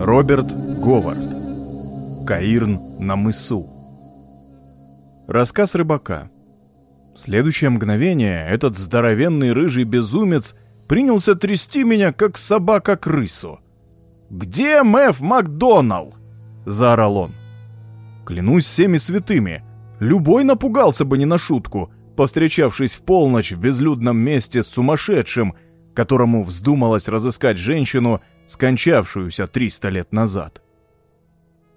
Роберт Говард. Каирн на мысу. Рассказ рыбака. В следующее мгновение этот здоровенный рыжий безумец принялся трясти меня, как собака крысу. «Где Мэв Макдоналл?» — заорал он. Клянусь всеми святыми, любой напугался бы не на шутку, повстречавшись в полночь в безлюдном месте с сумасшедшим, которому вздумалось разыскать женщину, скончавшуюся 300 лет назад.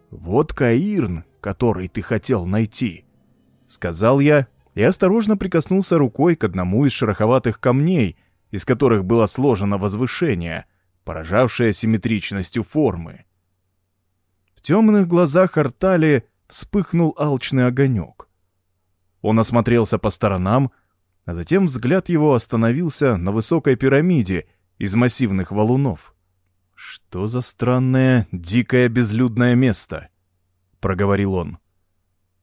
«Вот Каирн, который ты хотел найти», — сказал я и осторожно прикоснулся рукой к одному из шероховатых камней, из которых было сложено возвышение, поражавшее симметричностью формы. В темных глазах Артали вспыхнул алчный огонек. Он осмотрелся по сторонам, а затем взгляд его остановился на высокой пирамиде из массивных валунов. «Что за странное, дикое, безлюдное место?» — проговорил он.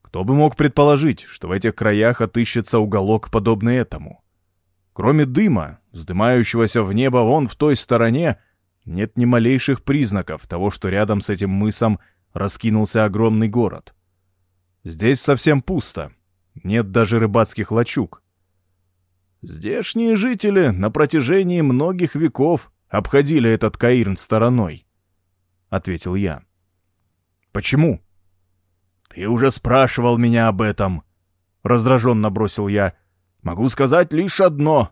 «Кто бы мог предположить, что в этих краях отыщется уголок, подобный этому? Кроме дыма, вздымающегося в небо вон в той стороне, нет ни малейших признаков того, что рядом с этим мысом раскинулся огромный город. Здесь совсем пусто, нет даже рыбацких лачуг. Здешние жители на протяжении многих веков обходили этот Каирн стороной, — ответил я. Почему? Ты уже спрашивал меня об этом, — раздраженно бросил я. Могу сказать лишь одно.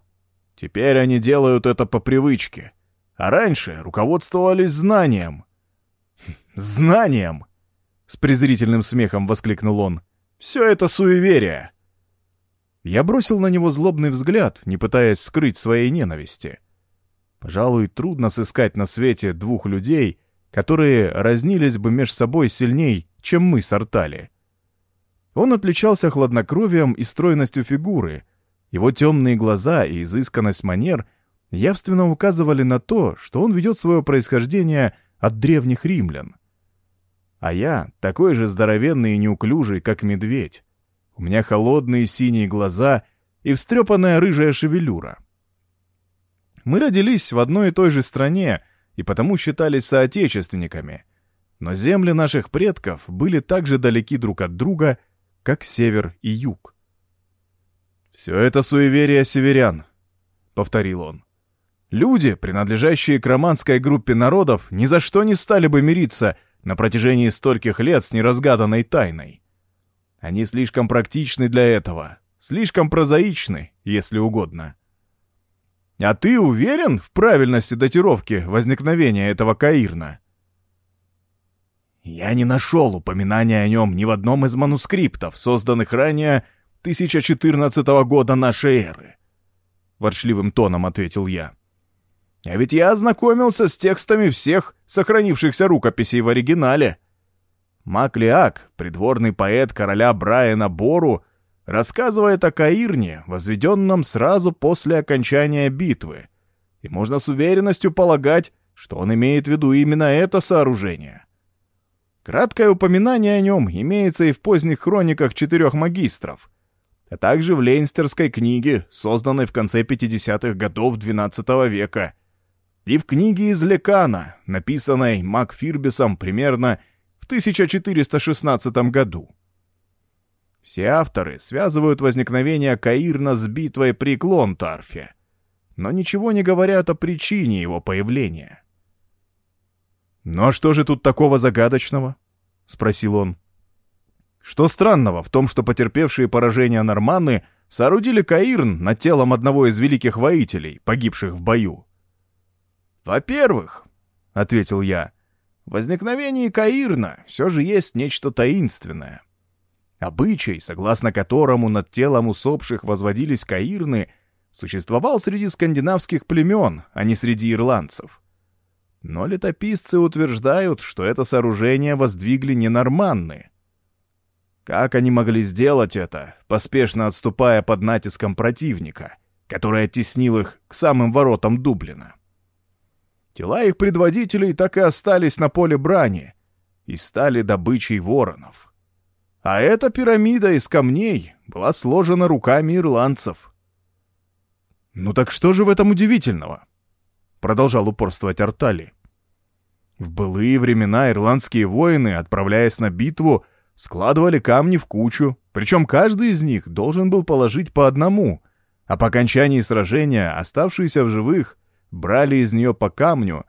Теперь они делают это по привычке, а раньше руководствовались знанием. Знанием? С презрительным смехом воскликнул он. Все это суеверие. Я бросил на него злобный взгляд, не пытаясь скрыть своей ненависти. Пожалуй, трудно сыскать на свете двух людей, которые разнились бы меж собой сильней, чем мы с Артали. Он отличался хладнокровием и стройностью фигуры. Его темные глаза и изысканность манер явственно указывали на то, что он ведет свое происхождение от древних римлян. А я такой же здоровенный и неуклюжий, как медведь. У меня холодные синие глаза и встрепанная рыжая шевелюра. Мы родились в одной и той же стране и потому считались соотечественниками. Но земли наших предков были так же далеки друг от друга, как север и юг. «Все это суеверие северян», — повторил он. «Люди, принадлежащие к романской группе народов, ни за что не стали бы мириться — на протяжении стольких лет с неразгаданной тайной. Они слишком практичны для этого, слишком прозаичны, если угодно. А ты уверен в правильности датировки возникновения этого Каирна? Я не нашел упоминания о нем ни в одном из манускриптов, созданных ранее 1014 года нашей эры. Ворчливым тоном ответил я. А ведь я ознакомился с текстами всех сохранившихся рукописей в оригинале. Маклиак, придворный поэт короля Брайана Бору, рассказывает о Каирне, возведенном сразу после окончания битвы, и можно с уверенностью полагать, что он имеет в виду именно это сооружение. Краткое упоминание о нем имеется и в поздних хрониках четырех магистров, а также в Лейнстерской книге, созданной в конце 50-х годов XII века — и в книге из Лекана, написанной Мак Фирбисом примерно в 1416 году. Все авторы связывают возникновение Каирна с битвой при Клонтарфе, но ничего не говорят о причине его появления. «Ну а что же тут такого загадочного?» — спросил он. «Что странного в том, что потерпевшие поражение норманны соорудили Каирн над телом одного из великих воителей, погибших в бою?» «Во-первых», — ответил я, — «в возникновении Каирна все же есть нечто таинственное. Обычай, согласно которому над телом усопших возводились Каирны, существовал среди скандинавских племен, а не среди ирландцев. Но летописцы утверждают, что это сооружение воздвигли не норманны. Как они могли сделать это, поспешно отступая под натиском противника, который оттеснил их к самым воротам Дублина? Тела их предводителей так и остались на поле брани и стали добычей воронов. А эта пирамида из камней была сложена руками ирландцев. «Ну так что же в этом удивительного?» — продолжал упорствовать Артали. В былые времена ирландские воины, отправляясь на битву, складывали камни в кучу, причем каждый из них должен был положить по одному, а по окончании сражения оставшиеся в живых брали из нее по камню,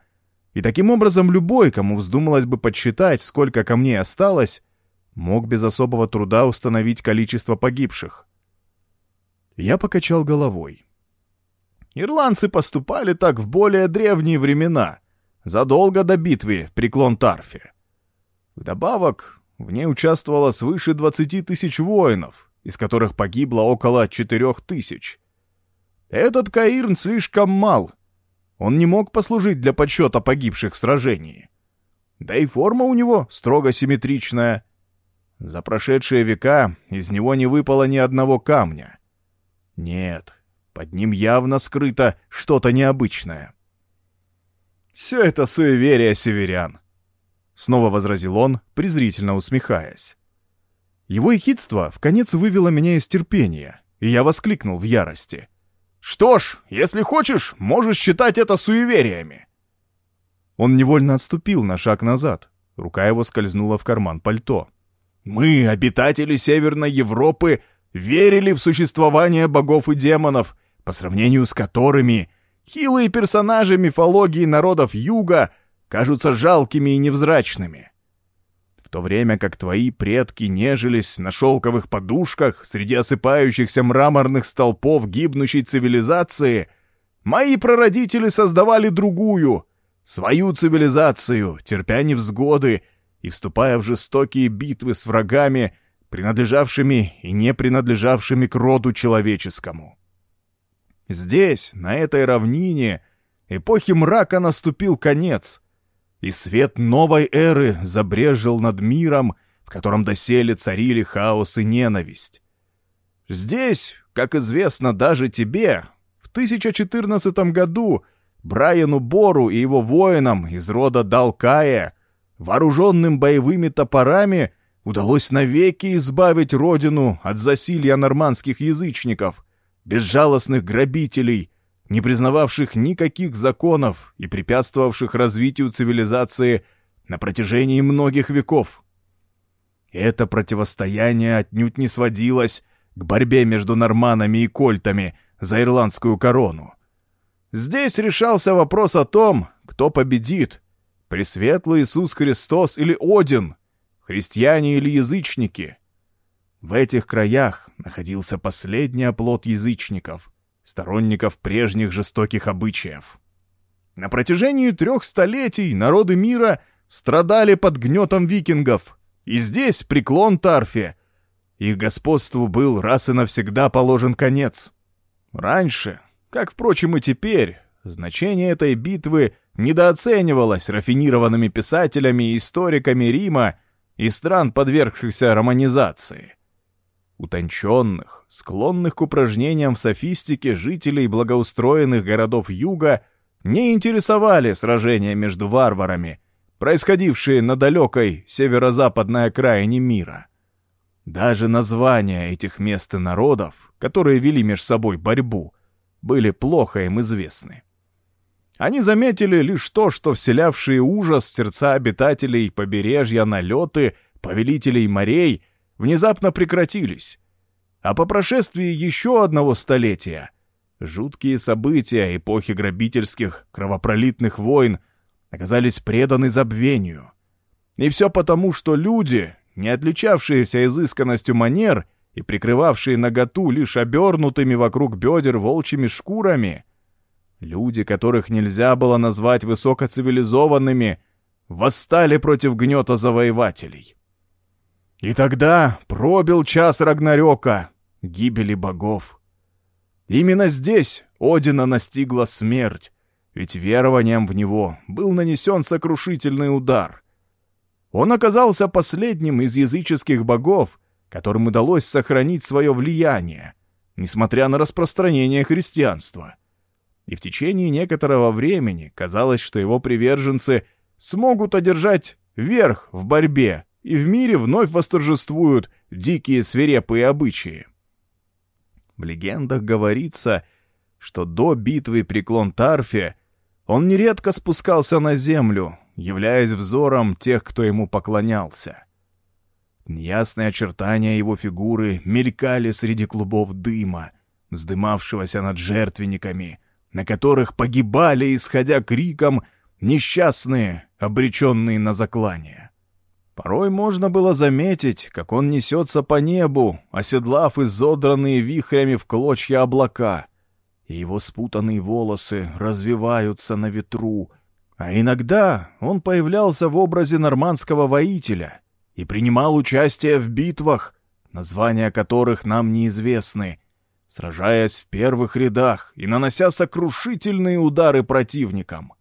и таким образом любой, кому вздумалось бы подсчитать, сколько камней осталось, мог без особого труда установить количество погибших. Я покачал головой. Ирландцы поступали так в более древние времена, задолго до битвы при Клонтарфе. Вдобавок, в ней участвовало свыше 20 тысяч воинов, из которых погибло около 4 тысяч. Этот Каирн слишком мал. Он не мог послужить для подсчета погибших в сражении. Да и форма у него строго симметричная. За прошедшие века из него не выпало ни одного камня. Нет, под ним явно скрыто что-то необычное. «Все это суеверие северян», — снова возразил он, презрительно усмехаясь. Его ехидство в конец вывело меня из терпения, и я воскликнул в ярости. «Что ж, если хочешь, можешь считать это суевериями». Он невольно отступил на шаг назад. Рука его скользнула в карман пальто. «Мы, обитатели Северной Европы, верили в существование богов и демонов, по сравнению с которыми хилые персонажи мифологии народов Юга кажутся жалкими и невзрачными. В то время как твои предки нежились на шелковых подушках среди осыпающихся мраморных столпов гибнущей цивилизации, мои прародители создавали другую, свою цивилизацию, терпя невзгоды и вступая в жестокие битвы с врагами, принадлежавшими и не принадлежавшими к роду человеческому. Здесь, на этой равнине, эпохи мрака наступил конец, и свет новой эры забрежил над миром, в котором доселе царили хаос и ненависть. Здесь, как известно даже тебе, в 1014 году Брайану Бору и его воинам из рода Далкая, вооруженным боевыми топорами, удалось навеки избавить родину от засилья нормандских язычников, безжалостных грабителей, не признававших никаких законов и препятствовавших развитию цивилизации на протяжении многих веков. Это противостояние отнюдь не сводилось к борьбе между норманами и кольтами за ирландскую корону. Здесь решался вопрос о том, кто победит, Пресветлый Иисус Христос или Один, христиане или язычники. В этих краях находился последний оплот язычников, сторонников прежних жестоких обычаев. На протяжении трех столетий народы мира страдали под гнетом викингов, и здесь, преклон Тарфе, их господству был раз и навсегда положен конец. Раньше, как, впрочем, и теперь, значение этой битвы недооценивалось рафинированными писателями и историками Рима и стран, подвергшихся романизации. Утонченных, склонных к упражнениям в софистике жителей благоустроенных городов Юга не интересовали сражения между варварами, происходившие на далекой северо-западной окраине мира. Даже названия этих мест и народов, которые вели между собой борьбу, были плохо им известны. Они заметили лишь то, что вселявшие ужас в сердца обитателей побережья налеты, повелителей морей, внезапно прекратились. А по прошествии еще одного столетия жуткие события эпохи грабительских кровопролитных войн оказались преданы забвению. И все потому, что люди, не отличавшиеся изысканностью манер и прикрывавшие наготу лишь обернутыми вокруг бедер волчьими шкурами, Люди, которых нельзя было назвать высокоцивилизованными, восстали против гнета завоевателей. И тогда пробил час Рагнарёка, гибели богов. Именно здесь Одина настигла смерть, ведь верованием в него был нанесен сокрушительный удар. Он оказался последним из языческих богов, которым удалось сохранить свое влияние, несмотря на распространение христианства и в течение некоторого времени казалось, что его приверженцы смогут одержать верх в борьбе, и в мире вновь восторжествуют дикие свирепые обычаи. В легендах говорится, что до битвы при Клон-Тарфе он нередко спускался на землю являясь взором тех, кто ему поклонялся. Неясные очертания его фигуры мелькали среди клубов дыма, вздымавшегося над жертвенниками, на которых погибали, исходя криком, несчастные, обреченные на заклание. Порой можно было заметить, как он несется по небу, оседлав изодранные вихрями в клочья облака, и его спутанные волосы развиваются на ветру, а иногда он появлялся в образе нормандского воителя и принимал участие в битвах, названия которых нам неизвестны, сражаясь в первых рядах и нанося сокрушительные удары противникам.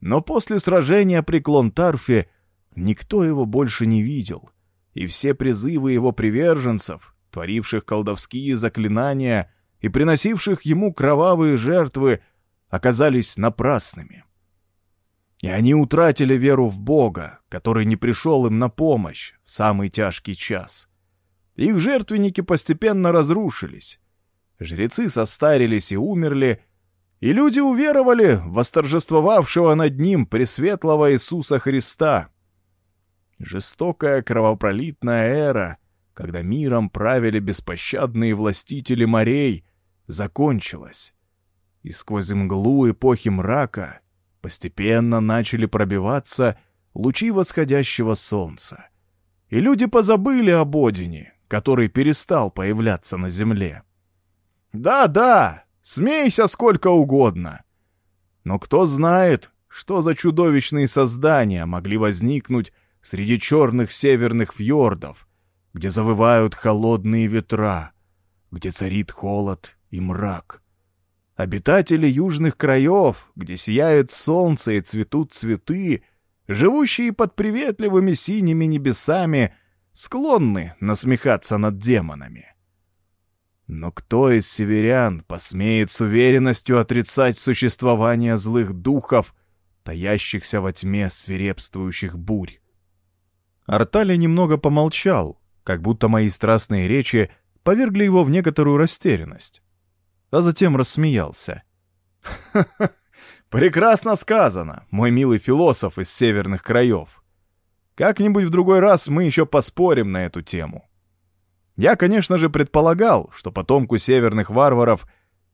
Но после сражения при Клонтарфе никто его больше не видел, и все призывы его приверженцев, творивших колдовские заклинания и приносивших ему кровавые жертвы, оказались напрасными. И они утратили веру в Бога, который не пришел им на помощь в самый тяжкий час. Их жертвенники постепенно разрушились, Жрецы состарились и умерли, и люди уверовали в восторжествовавшего над ним Пресветлого Иисуса Христа. Жестокая кровопролитная эра, когда миром правили беспощадные властители морей, закончилась. И сквозь мглу эпохи мрака постепенно начали пробиваться лучи восходящего солнца. И люди позабыли об Одине, который перестал появляться на земле. Да-да, смейся сколько угодно. Но кто знает, что за чудовищные создания могли возникнуть среди черных северных фьордов, где завывают холодные ветра, где царит холод и мрак. Обитатели южных краев, где сияет солнце и цветут цветы, живущие под приветливыми синими небесами, склонны насмехаться над демонами. Но кто из северян посмеет с уверенностью отрицать существование злых духов, таящихся во тьме свирепствующих бурь? Артали немного помолчал, как будто мои страстные речи повергли его в некоторую растерянность, а затем рассмеялся. прекрасно сказано, мой милый философ из северных краев. Как-нибудь в другой раз мы еще поспорим на эту тему». Я, конечно же, предполагал, что потомку северных варваров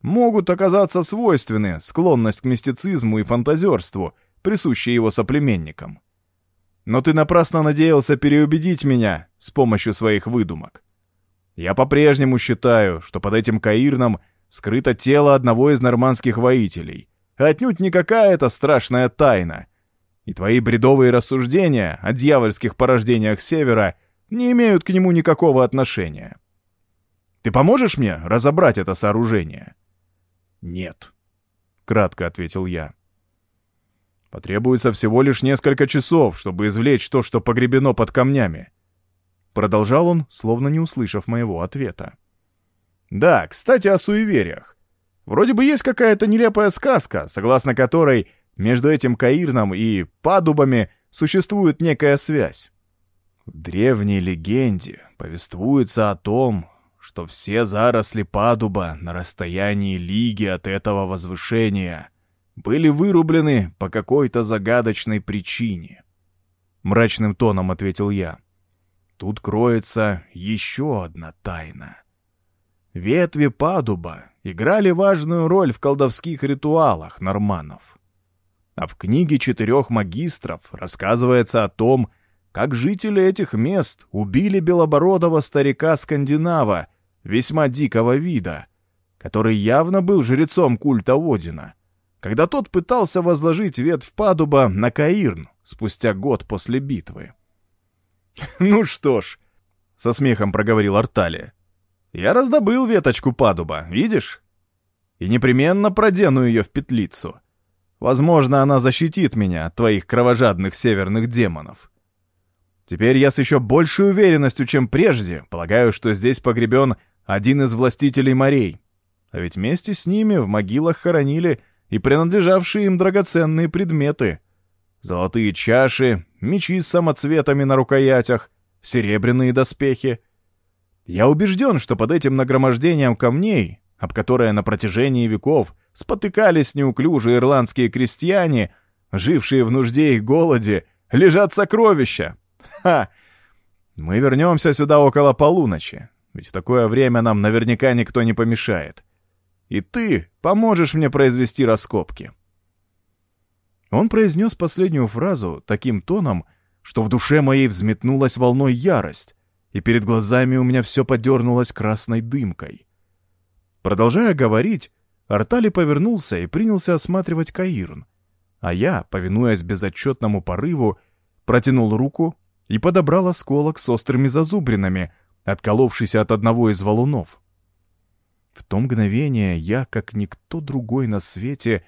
могут оказаться свойственны склонность к мистицизму и фантазерству, присущие его соплеменникам. Но ты напрасно надеялся переубедить меня с помощью своих выдумок. Я по-прежнему считаю, что под этим Каирном скрыто тело одного из нормандских воителей, а отнюдь не какая-то страшная тайна. И твои бредовые рассуждения о дьявольских порождениях Севера — не имеют к нему никакого отношения. Ты поможешь мне разобрать это сооружение? Нет, кратко ответил я. Потребуется всего лишь несколько часов, чтобы извлечь то, что погребено под камнями. Продолжал он, словно не услышав моего ответа. Да, кстати, о суевериях. Вроде бы есть какая-то нелепая сказка, согласно которой между этим Каирном и Падубами существует некая связь. В древней легенде повествуется о том, что все заросли падуба на расстоянии лиги от этого возвышения были вырублены по какой-то загадочной причине. Мрачным тоном ответил я. Тут кроется еще одна тайна. Ветви падуба играли важную роль в колдовских ритуалах норманов. А в книге четырех магистров рассказывается о том, как жители этих мест убили белобородого старика-скандинава, весьма дикого вида, который явно был жрецом культа Одина, когда тот пытался возложить ветвь падуба на Каирн спустя год после битвы. «Ну что ж», — со смехом проговорил Арталия, — «я раздобыл веточку падуба, видишь? И непременно продену ее в петлицу. Возможно, она защитит меня от твоих кровожадных северных демонов». Теперь я с еще большей уверенностью, чем прежде, полагаю, что здесь погребен один из властителей морей. А ведь вместе с ними в могилах хоронили и принадлежавшие им драгоценные предметы. Золотые чаши, мечи с самоцветами на рукоятях, серебряные доспехи. Я убежден, что под этим нагромождением камней, об которое на протяжении веков спотыкались неуклюжие ирландские крестьяне, жившие в нужде и голоде, лежат сокровища. Ха! Мы вернемся сюда около полуночи, ведь в такое время нам наверняка никто не помешает. И ты поможешь мне произвести раскопки». Он произнес последнюю фразу таким тоном, что в душе моей взметнулась волной ярость, и перед глазами у меня все подернулось красной дымкой. Продолжая говорить, Артали повернулся и принялся осматривать Каирн, а я, повинуясь безотчетному порыву, протянул руку и подобрал осколок с острыми зазубринами, отколовшийся от одного из валунов. В то мгновение я, как никто другой на свете,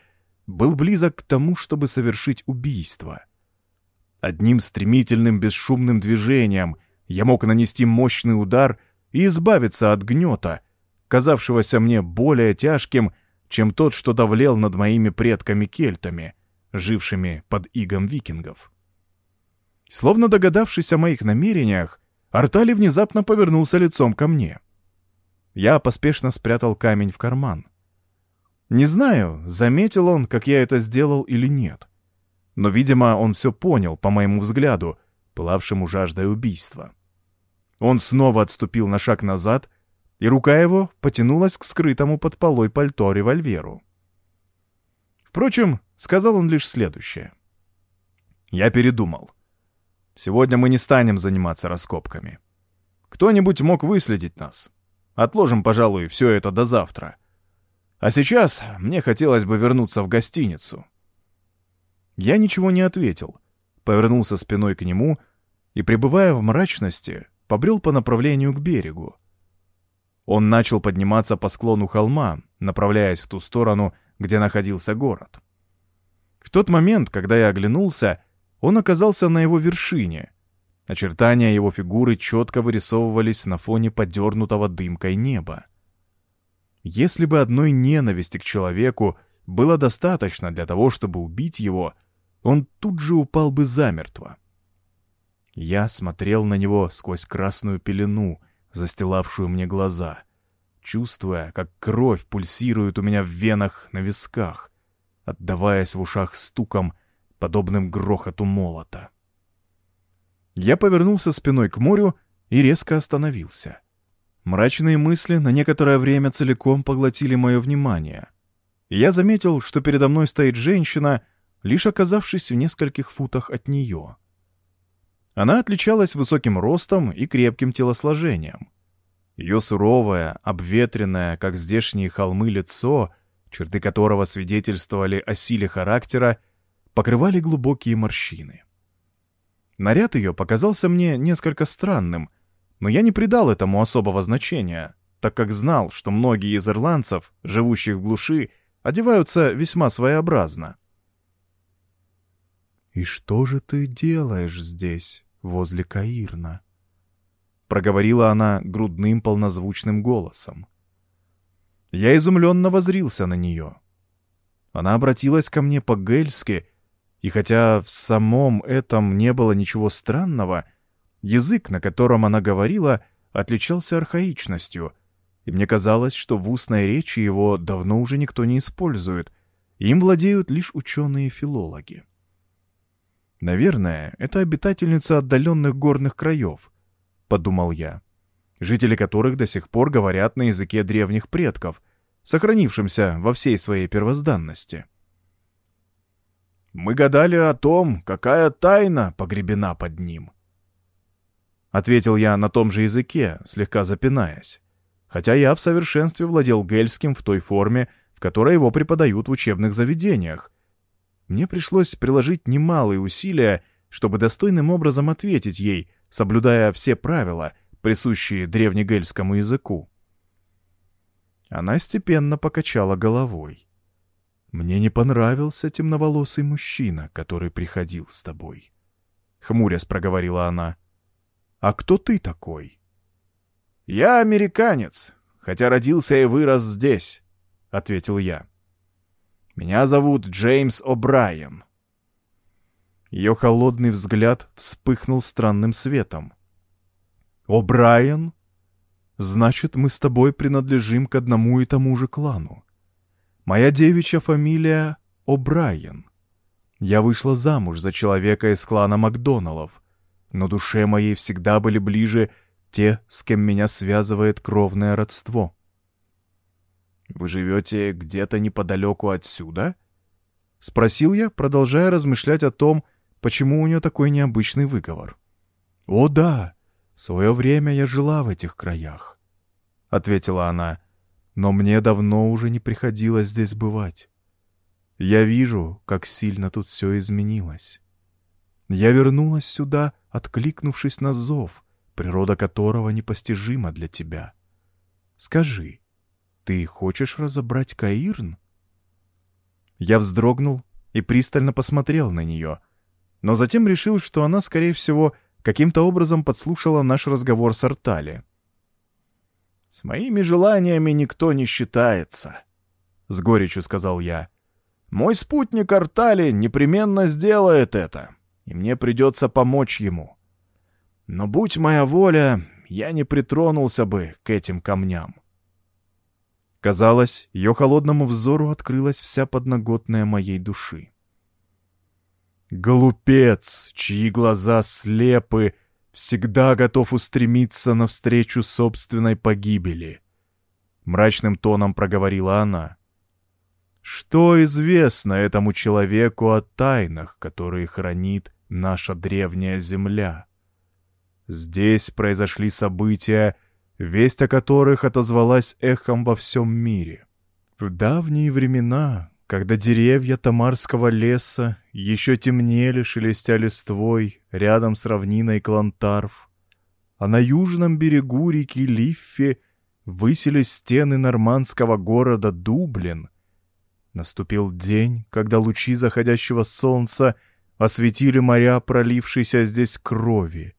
был близок к тому, чтобы совершить убийство. Одним стремительным бесшумным движением я мог нанести мощный удар и избавиться от гнета, казавшегося мне более тяжким, чем тот, что давлел над моими предками-кельтами, жившими под игом викингов. Словно догадавшись о моих намерениях, Артали внезапно повернулся лицом ко мне. Я поспешно спрятал камень в карман. Не знаю, заметил он, как я это сделал или нет. Но, видимо, он все понял, по моему взгляду, пылавшему жаждой убийства. Он снова отступил на шаг назад, и рука его потянулась к скрытому под полой пальто револьверу. Впрочем, сказал он лишь следующее. Я передумал. Сегодня мы не станем заниматься раскопками. Кто-нибудь мог выследить нас. Отложим, пожалуй, все это до завтра. А сейчас мне хотелось бы вернуться в гостиницу. Я ничего не ответил, повернулся спиной к нему и, пребывая в мрачности, побрел по направлению к берегу. Он начал подниматься по склону холма, направляясь в ту сторону, где находился город. В тот момент, когда я оглянулся, он оказался на его вершине. Очертания его фигуры четко вырисовывались на фоне подернутого дымкой неба. Если бы одной ненависти к человеку было достаточно для того, чтобы убить его, он тут же упал бы замертво. Я смотрел на него сквозь красную пелену, застилавшую мне глаза, чувствуя, как кровь пульсирует у меня в венах на висках, отдаваясь в ушах стуком, подобным грохоту молота. Я повернулся спиной к морю и резко остановился. Мрачные мысли на некоторое время целиком поглотили мое внимание. Я заметил, что передо мной стоит женщина, лишь оказавшись в нескольких футах от нее. Она отличалась высоким ростом и крепким телосложением. Ее суровое, обветренное, как здешние холмы, лицо, черты которого свидетельствовали о силе характера, покрывали глубокие морщины. Наряд ее показался мне несколько странным, но я не придал этому особого значения, так как знал, что многие из ирландцев, живущих в глуши, одеваются весьма своеобразно. «И что же ты делаешь здесь, возле Каирна?» Проговорила она грудным полнозвучным голосом. Я изумленно возрился на нее. Она обратилась ко мне по-гельски и хотя в самом этом не было ничего странного, язык, на котором она говорила, отличался архаичностью, и мне казалось, что в устной речи его давно уже никто не использует, им владеют лишь ученые-филологи. «Наверное, это обитательница отдаленных горных краев», — подумал я, жители которых до сих пор говорят на языке древних предков, сохранившемся во всей своей первозданности. Мы гадали о том, какая тайна погребена под ним. Ответил я на том же языке, слегка запинаясь. Хотя я в совершенстве владел гельским в той форме, в которой его преподают в учебных заведениях. Мне пришлось приложить немалые усилия, чтобы достойным образом ответить ей, соблюдая все правила, присущие древнегельскому языку. Она степенно покачала головой. Мне не понравился темноволосый мужчина, который приходил с тобой. Хмурясь проговорила она. А кто ты такой? Я американец, хотя родился и вырос здесь, ответил я. Меня зовут Джеймс О'Брайен. Ее холодный взгляд вспыхнул странным светом. «О'Брайен? Значит, мы с тобой принадлежим к одному и тому же клану. Моя девичья фамилия О'Брайен. Я вышла замуж за человека из клана Макдоналлов, но душе моей всегда были ближе те, с кем меня связывает кровное родство. «Вы живете где-то неподалеку отсюда?» — спросил я, продолжая размышлять о том, почему у нее такой необычный выговор. «О да, в свое время я жила в этих краях», — ответила она, — «но мне давно уже не приходилось здесь бывать. Я вижу, как сильно тут все изменилось. Я вернулась сюда, откликнувшись на зов, природа которого непостижима для тебя. Скажи, ты хочешь разобрать Каирн?» Я вздрогнул и пристально посмотрел на нее, но затем решил, что она, скорее всего, каким-то образом подслушала наш разговор с Артали. «С моими желаниями никто не считается», — с горечью сказал я. Мой спутник Артали непременно сделает это, и мне придется помочь ему. Но будь моя воля, я не притронулся бы к этим камням. Казалось, ее холодному взору открылась вся подноготная моей души. Голупец, чьи глаза слепы, всегда готов устремиться навстречу собственной погибели. Мрачным тоном проговорила она. Что известно этому человеку о тайнах, которые хранит наша древняя земля? Здесь произошли события, весть о которых отозвалась эхом во всем мире. В давние времена, когда деревья Тамарского леса еще темнели, шелестя листвой рядом с равниной Клантарф, а на южном берегу реки Лиффе высились стены нормандского города Дублин, Наступил день, когда лучи заходящего солнца осветили моря пролившейся здесь крови,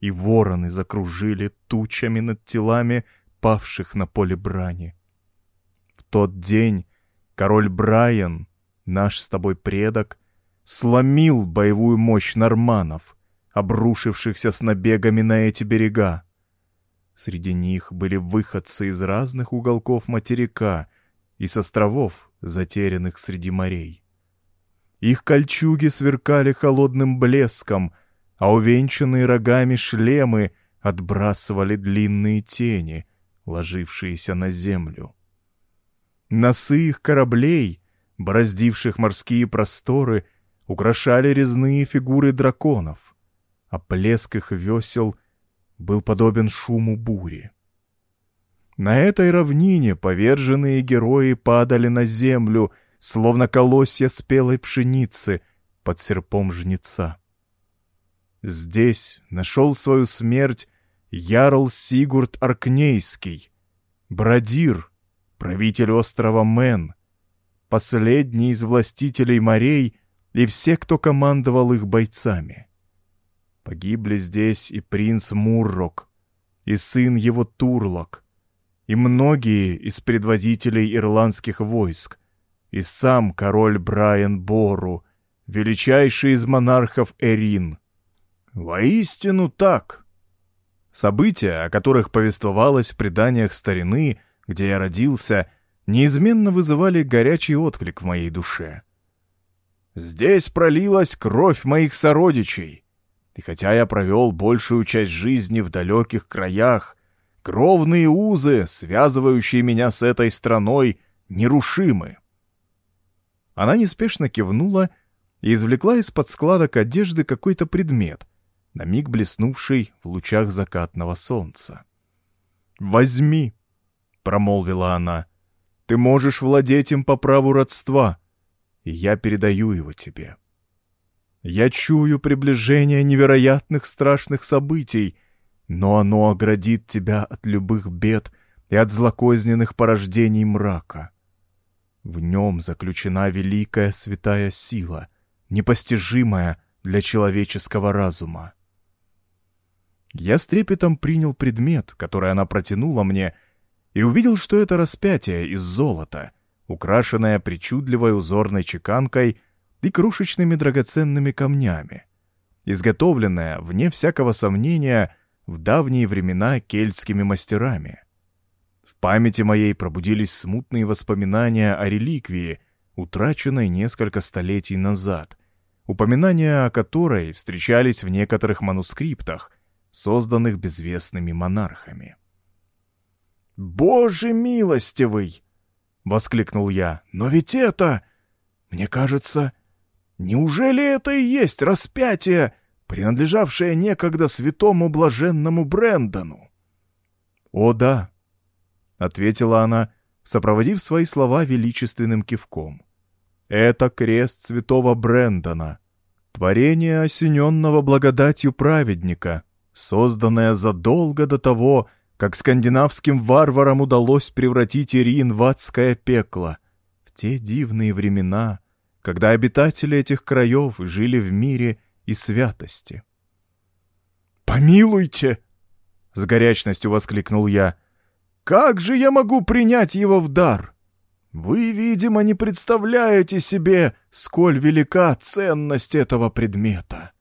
и вороны закружили тучами над телами павших на поле брани. В тот день король Брайан, наш с тобой предок, сломил боевую мощь норманов, обрушившихся с набегами на эти берега. Среди них были выходцы из разных уголков материка и с островов, затерянных среди морей. Их кольчуги сверкали холодным блеском, а увенчанные рогами шлемы отбрасывали длинные тени, ложившиеся на землю. Носы их кораблей, бороздивших морские просторы, украшали резные фигуры драконов, а плеск их весел был подобен шуму бури. На этой равнине поверженные герои падали на землю, словно колосья спелой пшеницы под серпом жнеца. Здесь нашел свою смерть Ярл Сигурд Аркнейский, Бродир, правитель острова Мэн, последний из властителей морей и все, кто командовал их бойцами. Погибли здесь и принц Муррок, и сын его Турлок, и многие из предводителей ирландских войск, и сам король Брайан Бору, величайший из монархов Эрин. Воистину так. События, о которых повествовалось в преданиях старины, где я родился, неизменно вызывали горячий отклик в моей душе. Здесь пролилась кровь моих сородичей, и хотя я провел большую часть жизни в далеких краях, Кровные узы, связывающие меня с этой страной, нерушимы. Она неспешно кивнула и извлекла из-под складок одежды какой-то предмет, на миг блеснувший в лучах закатного солнца. «Возьми», — промолвила она, — «ты можешь владеть им по праву родства, и я передаю его тебе». Я чую приближение невероятных страшных событий, но оно оградит тебя от любых бед и от злокозненных порождений мрака. В нем заключена великая святая сила, непостижимая для человеческого разума. Я с трепетом принял предмет, который она протянула мне, и увидел, что это распятие из золота, украшенное причудливой узорной чеканкой и крошечными драгоценными камнями, изготовленное, вне всякого сомнения, в давние времена кельтскими мастерами. В памяти моей пробудились смутные воспоминания о реликвии, утраченной несколько столетий назад, упоминания о которой встречались в некоторых манускриптах, созданных безвестными монархами. «Боже милостивый!» — воскликнул я. «Но ведь это... Мне кажется, неужели это и есть распятие, принадлежавшее некогда святому блаженному Брэндону?» «О да», — ответила она, сопроводив свои слова величественным кивком. «Это крест святого Брэндона, творение осененного благодатью праведника, созданное задолго до того, как скандинавским варварам удалось превратить Ирин в адское пекло, в те дивные времена, когда обитатели этих краев жили в мире и святости. «Помилуйте!» — с горячностью воскликнул я. «Как же я могу принять его в дар? Вы, видимо, не представляете себе, сколь велика ценность этого предмета».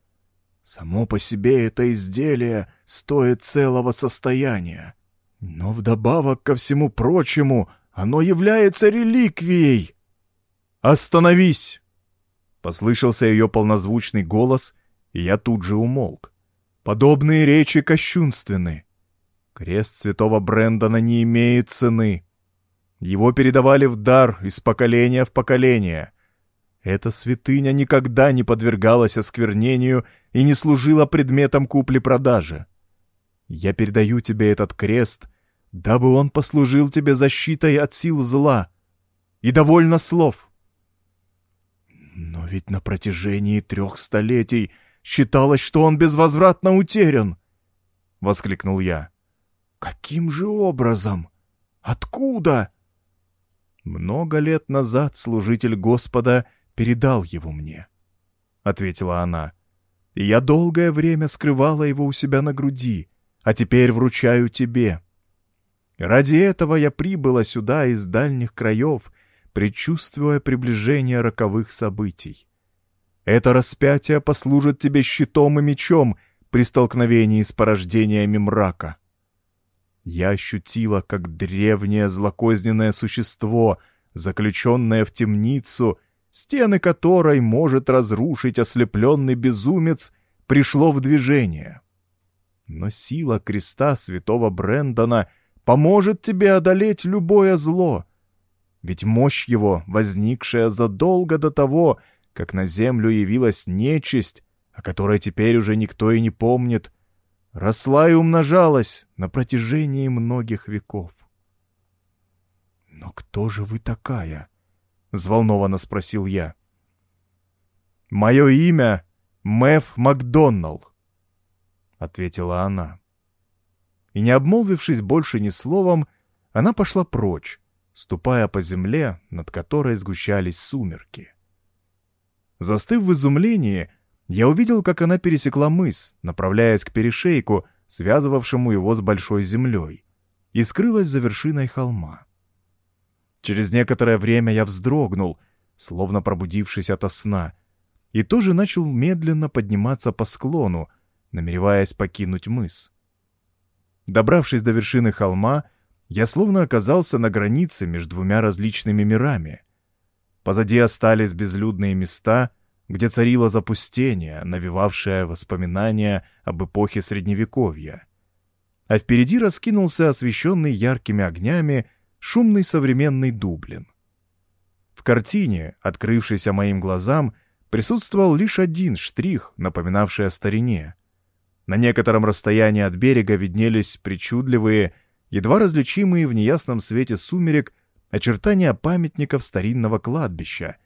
Само по себе это изделие стоит целого состояния. Но вдобавок ко всему прочему, оно является реликвией. «Остановись!» Послышался ее полнозвучный голос, и я тут же умолк. Подобные речи кощунственны. Крест святого Брэндона не имеет цены. Его передавали в дар из поколения в поколение. Эта святыня никогда не подвергалась осквернению и не служила предметом купли-продажи. Я передаю тебе этот крест, дабы он послужил тебе защитой от сил зла. И довольно слов. Но ведь на протяжении трех столетий считалось, что он безвозвратно утерян, — воскликнул я. Каким же образом? Откуда? Много лет назад служитель Господа передал его мне», — ответила она. «И я долгое время скрывала его у себя на груди, а теперь вручаю тебе. Ради этого я прибыла сюда из дальних краев, предчувствуя приближение роковых событий. Это распятие послужит тебе щитом и мечом при столкновении с порождениями мрака». Я ощутила, как древнее злокозненное существо, заключенное в темницу, стены которой может разрушить ослепленный безумец, пришло в движение. Но сила креста святого Брэндона поможет тебе одолеть любое зло. Ведь мощь его, возникшая задолго до того, как на землю явилась нечисть, о которой теперь уже никто и не помнит, росла и умножалась на протяжении многих веков. «Но кто же вы такая?» Взволнованно спросил я. «Мое имя Мэв Макдоналл», — ответила она. И не обмолвившись больше ни словом, она пошла прочь, ступая по земле, над которой сгущались сумерки. Застыв в изумлении, я увидел, как она пересекла мыс, направляясь к перешейку, связывавшему его с большой землей, и скрылась за вершиной холма. Через некоторое время я вздрогнул, словно пробудившись ото сна, и тоже начал медленно подниматься по склону, намереваясь покинуть мыс. Добравшись до вершины холма, я словно оказался на границе между двумя различными мирами. Позади остались безлюдные места, где царило запустение, навевавшее воспоминания об эпохе Средневековья. А впереди раскинулся освещенный яркими огнями шумный современный Дублин. В картине, открывшейся моим глазам, присутствовал лишь один штрих, напоминавший о старине. На некотором расстоянии от берега виднелись причудливые, едва различимые в неясном свете сумерек очертания памятников старинного кладбища,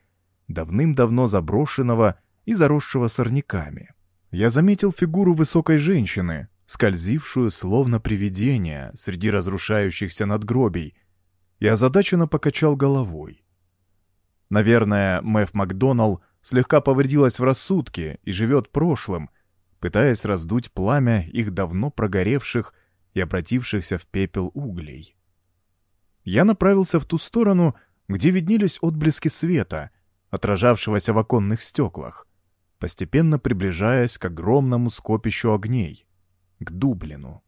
давным-давно заброшенного и заросшего сорняками. Я заметил фигуру высокой женщины, скользившую словно привидение среди разрушающихся надгробий, и озадаченно покачал головой. Наверное, Мэв Макдоналл слегка повредилась в рассудке и живет прошлым, пытаясь раздуть пламя их давно прогоревших и обратившихся в пепел углей. Я направился в ту сторону, где виднелись отблески света, отражавшегося в оконных стеклах, постепенно приближаясь к огромному скопищу огней, к Дублину.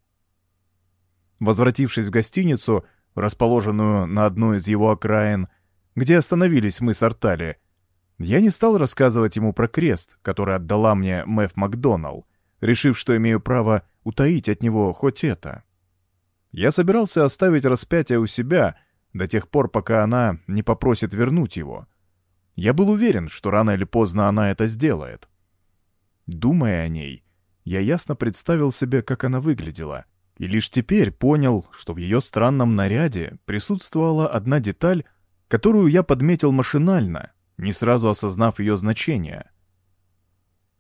Возвратившись в гостиницу, расположенную на одной из его окраин, где остановились мы с Артали, Я не стал рассказывать ему про крест, который отдала мне Мэв Макдоналл, решив, что имею право утаить от него хоть это. Я собирался оставить распятие у себя до тех пор, пока она не попросит вернуть его. Я был уверен, что рано или поздно она это сделает. Думая о ней, я ясно представил себе, как она выглядела, и лишь теперь понял, что в ее странном наряде присутствовала одна деталь, которую я подметил машинально, не сразу осознав ее значение.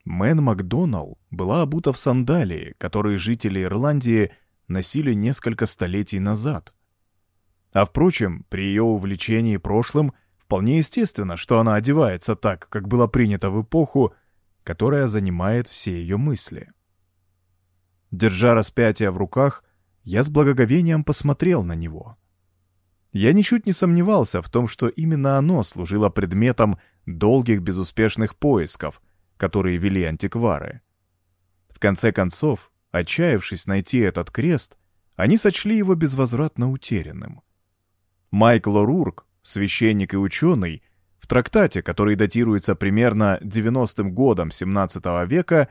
Мэн Макдоналл была обута в сандалии, которые жители Ирландии носили несколько столетий назад. А впрочем, при ее увлечении прошлым вполне естественно, что она одевается так, как было принято в эпоху, которая занимает все ее мысли. Держа распятие в руках, я с благоговением посмотрел на него. Я ничуть не сомневался в том, что именно оно служило предметом долгих безуспешных поисков, которые вели антиквары. В конце концов, отчаявшись найти этот крест, они сочли его безвозвратно утерянным. Майкл О'Рурк, священник и ученый, в трактате, который датируется примерно 90-м годом 17 века,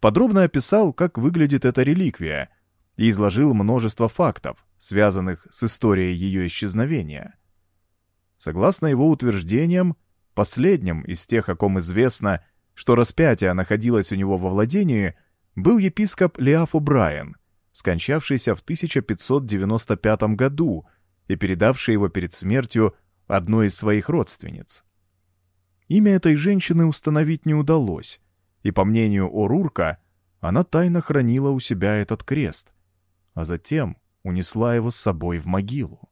подробно описал, как выглядит эта реликвия, и изложил множество фактов, связанных с историей ее исчезновения. Согласно его утверждениям, последним из тех, о ком известно, что распятие находилось у него во владении, был епископ Леаф Брайан, скончавшийся в 1595 году и передавший его перед смертью одной из своих родственниц. Имя этой женщины установить не удалось, и, по мнению Орурка, она тайно хранила у себя этот крест, а затем унесла его с собой в могилу.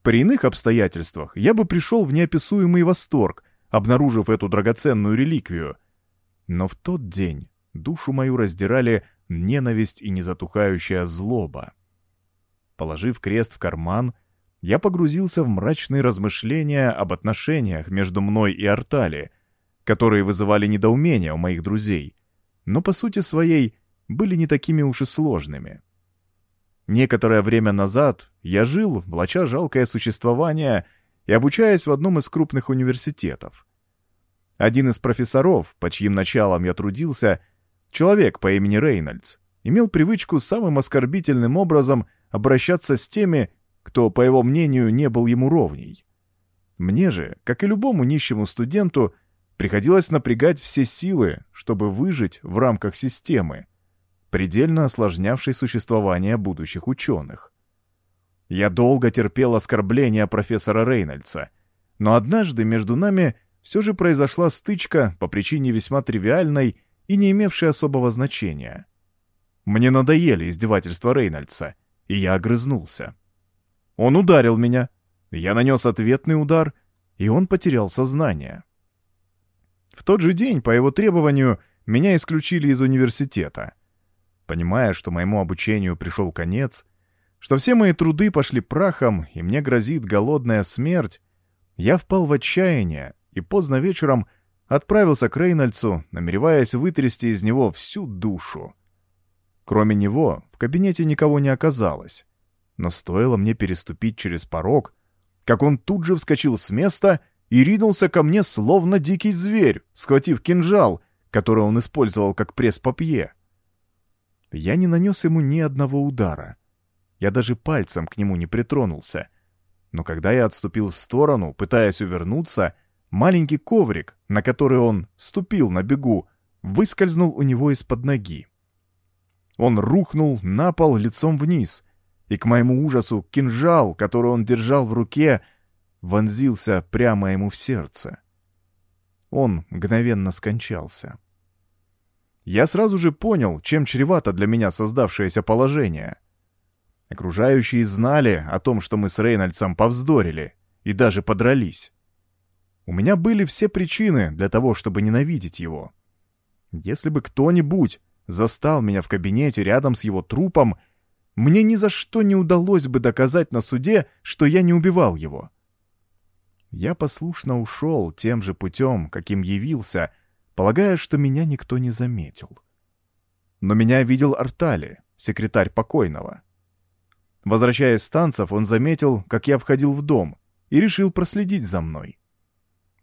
При иных обстоятельствах я бы пришел в неописуемый восторг, обнаружив эту драгоценную реликвию. Но в тот день душу мою раздирали ненависть и незатухающая злоба. Положив крест в карман, я погрузился в мрачные размышления об отношениях между мной и Артали, которые вызывали недоумение у моих друзей, но по сути своей были не такими уж и сложными. Некоторое время назад я жил, влача жалкое существование и обучаясь в одном из крупных университетов. Один из профессоров, по чьим началам я трудился, человек по имени Рейнольдс, имел привычку самым оскорбительным образом обращаться с теми, кто, по его мнению, не был ему ровней. Мне же, как и любому нищему студенту, приходилось напрягать все силы, чтобы выжить в рамках системы, предельно осложнявшей существование будущих ученых. Я долго терпел оскорбления профессора Рейнольдса, но однажды между нами все же произошла стычка по причине весьма тривиальной и не имевшей особого значения. Мне надоели издевательства Рейнольдса, и я огрызнулся. Он ударил меня, я нанес ответный удар, и он потерял сознание. В тот же день, по его требованию, меня исключили из университета. Понимая, что моему обучению пришел конец, что все мои труды пошли прахом и мне грозит голодная смерть, я впал в отчаяние и поздно вечером отправился к Рейнольдсу, намереваясь вытрясти из него всю душу. Кроме него в кабинете никого не оказалось, но стоило мне переступить через порог, как он тут же вскочил с места и ринулся ко мне словно дикий зверь, схватив кинжал, который он использовал как пресс-папье. Я не нанес ему ни одного удара. Я даже пальцем к нему не притронулся. Но когда я отступил в сторону, пытаясь увернуться, маленький коврик, на который он ступил на бегу, выскользнул у него из-под ноги. Он рухнул на пол лицом вниз, и, к моему ужасу, кинжал, который он держал в руке, вонзился прямо ему в сердце. Он мгновенно скончался. Я сразу же понял, чем чревато для меня создавшееся положение. Окружающие знали о том, что мы с Рейнольдсом повздорили и даже подрались. У меня были все причины для того, чтобы ненавидеть его. Если бы кто-нибудь застал меня в кабинете рядом с его трупом, мне ни за что не удалось бы доказать на суде, что я не убивал его. Я послушно ушел тем же путем, каким явился — полагая, что меня никто не заметил. Но меня видел Артали, секретарь покойного. Возвращаясь с танцев, он заметил, как я входил в дом, и решил проследить за мной.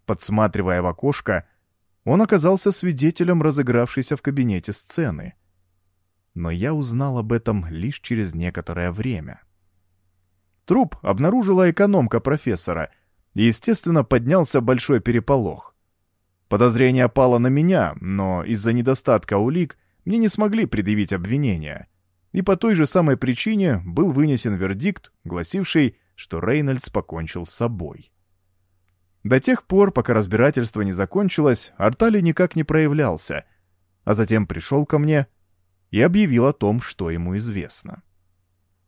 подсматривая в окошко, он оказался свидетелем разыгравшейся в кабинете сцены. Но я узнал об этом лишь через некоторое время. Труп обнаружила экономка профессора, и, естественно, поднялся большой переполох. Подозрение пало на меня, но из-за недостатка улик мне не смогли предъявить обвинения. И по той же самой причине был вынесен вердикт, гласивший, что Рейнольдс покончил с собой. До тех пор, пока разбирательство не закончилось, Артали никак не проявлялся, а затем пришел ко мне и объявил о том, что ему известно.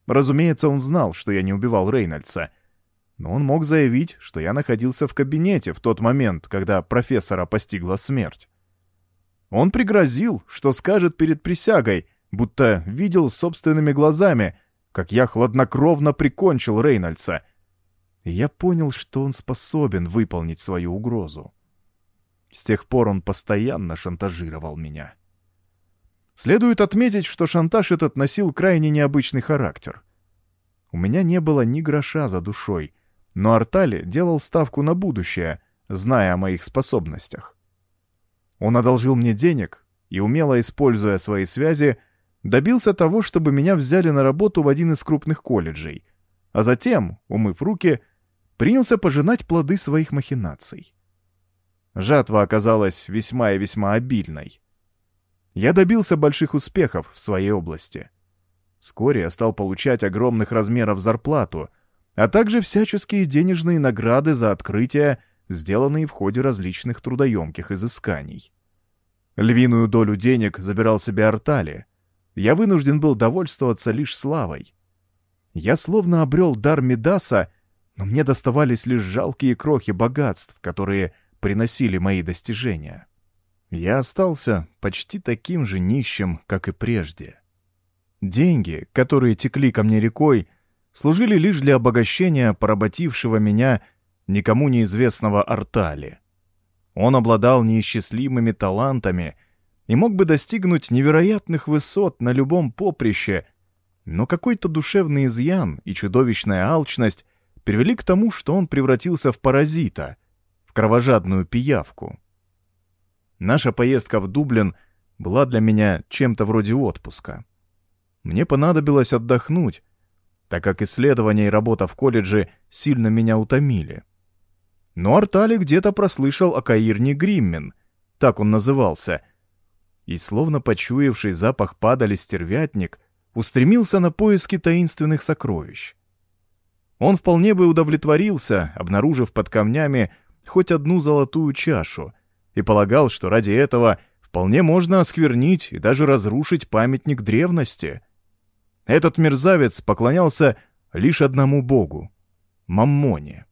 Разумеется, он знал, что я не убивал Рейнольдса, но он мог заявить, что я находился в кабинете в тот момент, когда профессора постигла смерть. Он пригрозил, что скажет перед присягой, будто видел собственными глазами, как я хладнокровно прикончил Рейнольдса — и я понял, что он способен выполнить свою угрозу. С тех пор он постоянно шантажировал меня. Следует отметить, что шантаж этот носил крайне необычный характер. У меня не было ни гроша за душой, но Артали делал ставку на будущее, зная о моих способностях. Он одолжил мне денег и, умело используя свои связи, добился того, чтобы меня взяли на работу в один из крупных колледжей, а затем, умыв руки, принялся пожинать плоды своих махинаций. Жатва оказалась весьма и весьма обильной. Я добился больших успехов в своей области. Вскоре я стал получать огромных размеров зарплату, а также всяческие денежные награды за открытия, сделанные в ходе различных трудоемких изысканий. Львиную долю денег забирал себе Артали. Я вынужден был довольствоваться лишь славой. Я словно обрел дар Медаса но мне доставались лишь жалкие крохи богатств, которые приносили мои достижения. Я остался почти таким же нищим, как и прежде. Деньги, которые текли ко мне рекой, служили лишь для обогащения поработившего меня никому неизвестного Артали. Он обладал неисчислимыми талантами и мог бы достигнуть невероятных высот на любом поприще, но какой-то душевный изъян и чудовищная алчность привели к тому, что он превратился в паразита, в кровожадную пиявку. Наша поездка в Дублин была для меня чем-то вроде отпуска. Мне понадобилось отдохнуть, так как исследования и работа в колледже сильно меня утомили. Но Артали где-то прослышал о Каирне Гриммен, так он назывался, и, словно почуявший запах падали стервятник, устремился на поиски таинственных сокровищ. Он вполне бы удовлетворился, обнаружив под камнями хоть одну золотую чашу, и полагал, что ради этого вполне можно осквернить и даже разрушить памятник древности. Этот мерзавец поклонялся лишь одному богу — Маммоне.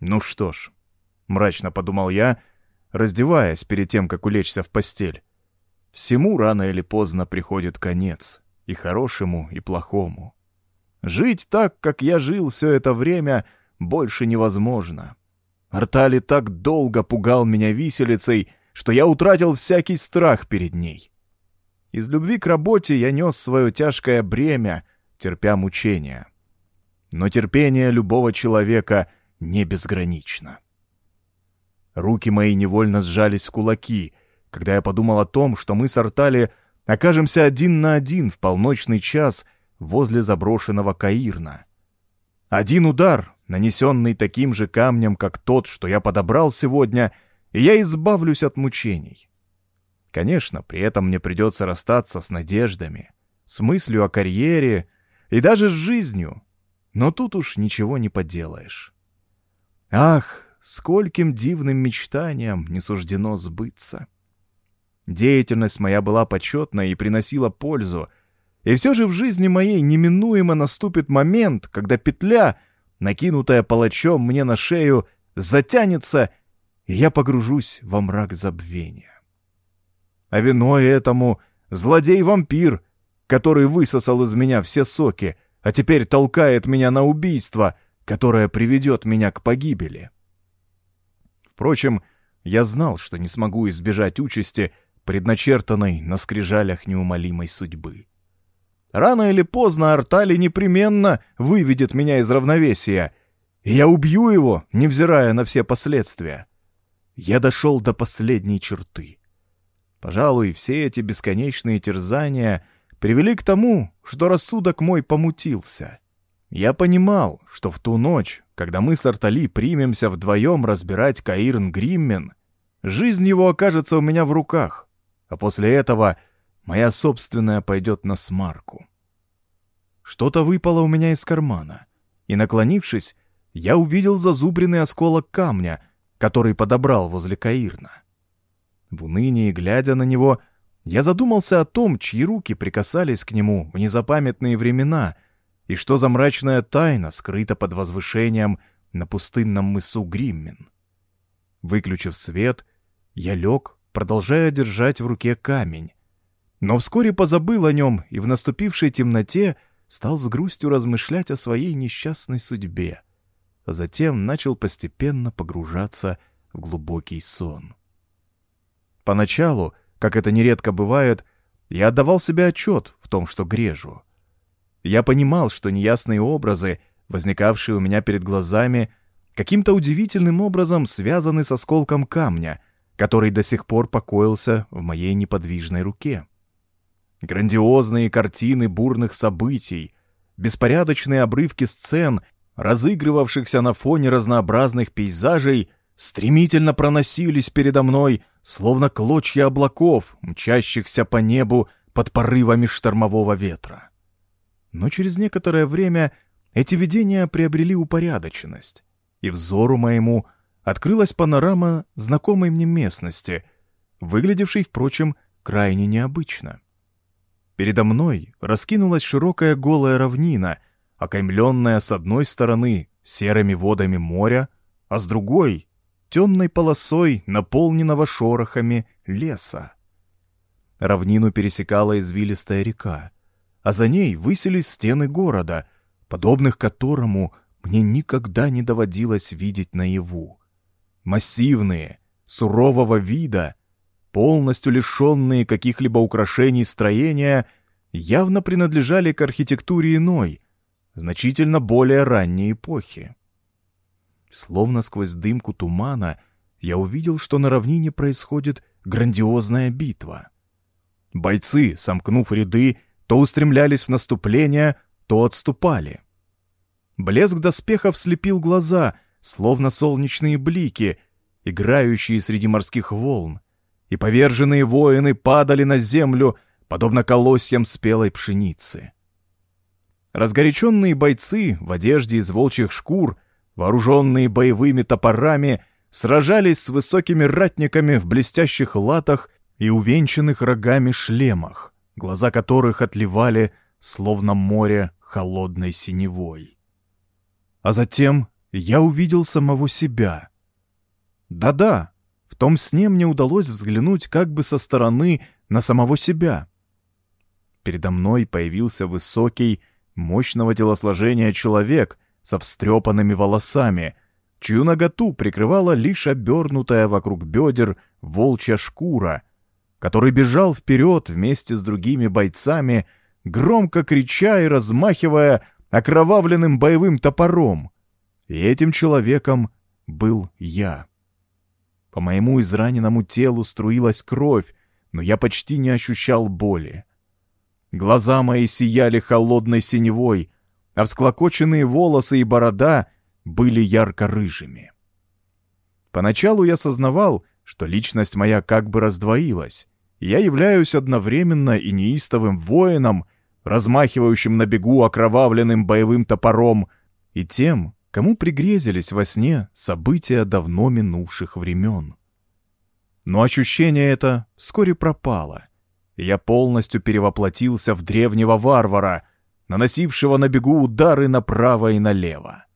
«Ну что ж», — мрачно подумал я, раздеваясь перед тем, как улечься в постель, «всему рано или поздно приходит конец, и хорошему, и плохому». Жить так, как я жил все это время, больше невозможно. Артали так долго пугал меня виселицей, что я утратил всякий страх перед ней. Из любви к работе я нес свое тяжкое бремя, терпя мучения. Но терпение любого человека не безгранично. Руки мои невольно сжались в кулаки, когда я подумал о том, что мы с Артали окажемся один на один в полночный час возле заброшенного Каирна. Один удар, нанесенный таким же камнем, как тот, что я подобрал сегодня, и я избавлюсь от мучений. Конечно, при этом мне придется расстаться с надеждами, с мыслью о карьере и даже с жизнью, но тут уж ничего не поделаешь. Ах, скольким дивным мечтаниям не суждено сбыться! Деятельность моя была почетной и приносила пользу — и все же в жизни моей неминуемо наступит момент, когда петля, накинутая палачом мне на шею, затянется, и я погружусь во мрак забвения. А виной этому злодей-вампир, который высосал из меня все соки, а теперь толкает меня на убийство, которое приведет меня к погибели. Впрочем, я знал, что не смогу избежать участи, предначертанной на скрижалях неумолимой судьбы. Рано или поздно Артали непременно выведет меня из равновесия, и я убью его, невзирая на все последствия. Я дошел до последней черты. Пожалуй, все эти бесконечные терзания привели к тому, что рассудок мой помутился. Я понимал, что в ту ночь, когда мы с Артали примемся вдвоем разбирать Каирн Гриммен, жизнь его окажется у меня в руках, а после этого моя собственная пойдет на смарку. Что-то выпало у меня из кармана, и, наклонившись, я увидел зазубренный осколок камня, который подобрал возле Каирна. В унынии, глядя на него, я задумался о том, чьи руки прикасались к нему в незапамятные времена, и что за мрачная тайна скрыта под возвышением на пустынном мысу Гриммен. Выключив свет, я лег, продолжая держать в руке камень, но вскоре позабыл о нем и в наступившей темноте стал с грустью размышлять о своей несчастной судьбе — а затем начал постепенно погружаться в глубокий сон. Поначалу, как это нередко бывает, я отдавал себе отчет в том, что грежу. Я понимал, что неясные образы, возникавшие у меня перед глазами, каким-то удивительным образом связаны с осколком камня, который до сих пор покоился в моей неподвижной руке. Грандиозные картины бурных событий, беспорядочные обрывки сцен разыгрывавшихся на фоне разнообразных пейзажей, стремительно проносились передо мной, словно клочья облаков, мчащихся по небу под порывами штормового ветра. Но через некоторое время эти видения приобрели упорядоченность, и взору моему открылась панорама знакомой мне местности, выглядевшей, впрочем, крайне необычно. Передо мной раскинулась широкая голая равнина — окаймленная с одной стороны серыми водами моря, а с другой — темной полосой, наполненного шорохами леса. Равнину пересекала извилистая река, а за ней высились стены города, подобных которому мне никогда не доводилось видеть наяву. Массивные, сурового вида, полностью лишенные каких-либо украшений строения, явно принадлежали к архитектуре иной, значительно более ранней эпохи. Словно сквозь дымку тумана я увидел, что на равнине происходит грандиозная битва. Бойцы, сомкнув ряды, то устремлялись в наступление, то отступали. Блеск доспехов слепил глаза, словно солнечные блики, играющие среди морских волн, и поверженные воины падали на землю, подобно колосьям спелой пшеницы. Разгоряченные бойцы в одежде из волчьих шкур, вооруженные боевыми топорами, сражались с высокими ратниками в блестящих латах и увенчанных рогами шлемах, глаза которых отливали, словно море, холодной синевой. А затем я увидел самого себя. Да-да, в том сне мне удалось взглянуть как бы со стороны на самого себя. Передо мной появился высокий, мощного телосложения человек со встрепанными волосами, чью наготу прикрывала лишь обернутая вокруг бедер волчья шкура, который бежал вперед вместе с другими бойцами, громко крича и размахивая окровавленным боевым топором. И этим человеком был я. По моему израненному телу струилась кровь, но я почти не ощущал боли. Глаза мои сияли холодной синевой, а всклокоченные волосы и борода были ярко-рыжими. Поначалу я сознавал, что личность моя как бы раздвоилась. Я являюсь одновременно и неистовым воином, размахивающим на бегу окровавленным боевым топором, и тем, кому пригрезились во сне события давно минувших времен. Но ощущение это вскоре пропало — я полностью перевоплотился в древнего варвара, наносившего на бегу удары направо и налево.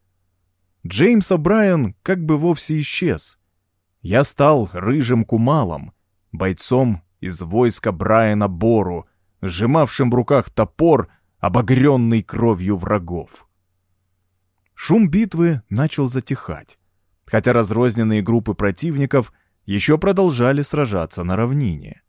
Джеймс О'Брайен как бы вовсе исчез. Я стал рыжим кумалом, бойцом из войска Брайана Бору, сжимавшим в руках топор, обогренный кровью врагов. Шум битвы начал затихать, хотя разрозненные группы противников еще продолжали сражаться на равнине.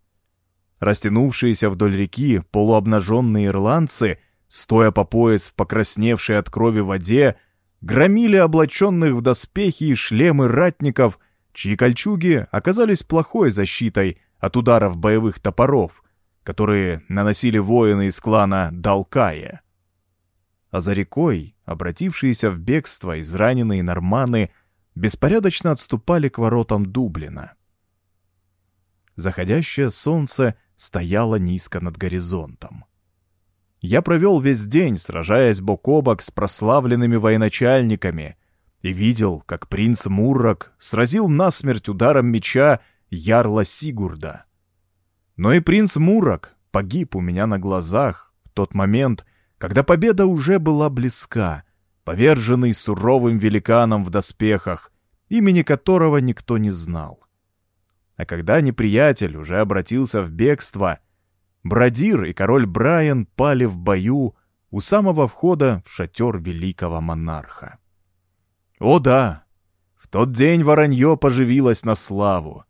Растянувшиеся вдоль реки полуобнаженные ирландцы, стоя по пояс в покрасневшей от крови воде, громили облаченных в доспехи и шлемы ратников, чьи кольчуги оказались плохой защитой от ударов боевых топоров, которые наносили воины из клана Далкая. А за рекой, обратившиеся в бегство израненные норманы, беспорядочно отступали к воротам Дублина. Заходящее солнце стояло низко над горизонтом. Я провел весь день, сражаясь бок о бок с прославленными военачальниками, и видел, как принц Муррок сразил насмерть ударом меча ярла Сигурда. Но и принц Муррок погиб у меня на глазах в тот момент, когда победа уже была близка, поверженный суровым великаном в доспехах, имени которого никто не знал. А когда неприятель уже обратился в бегство, Бродир и король Брайан пали в бою у самого входа в шатер великого монарха. О да, в тот день воронье поживилось на славу.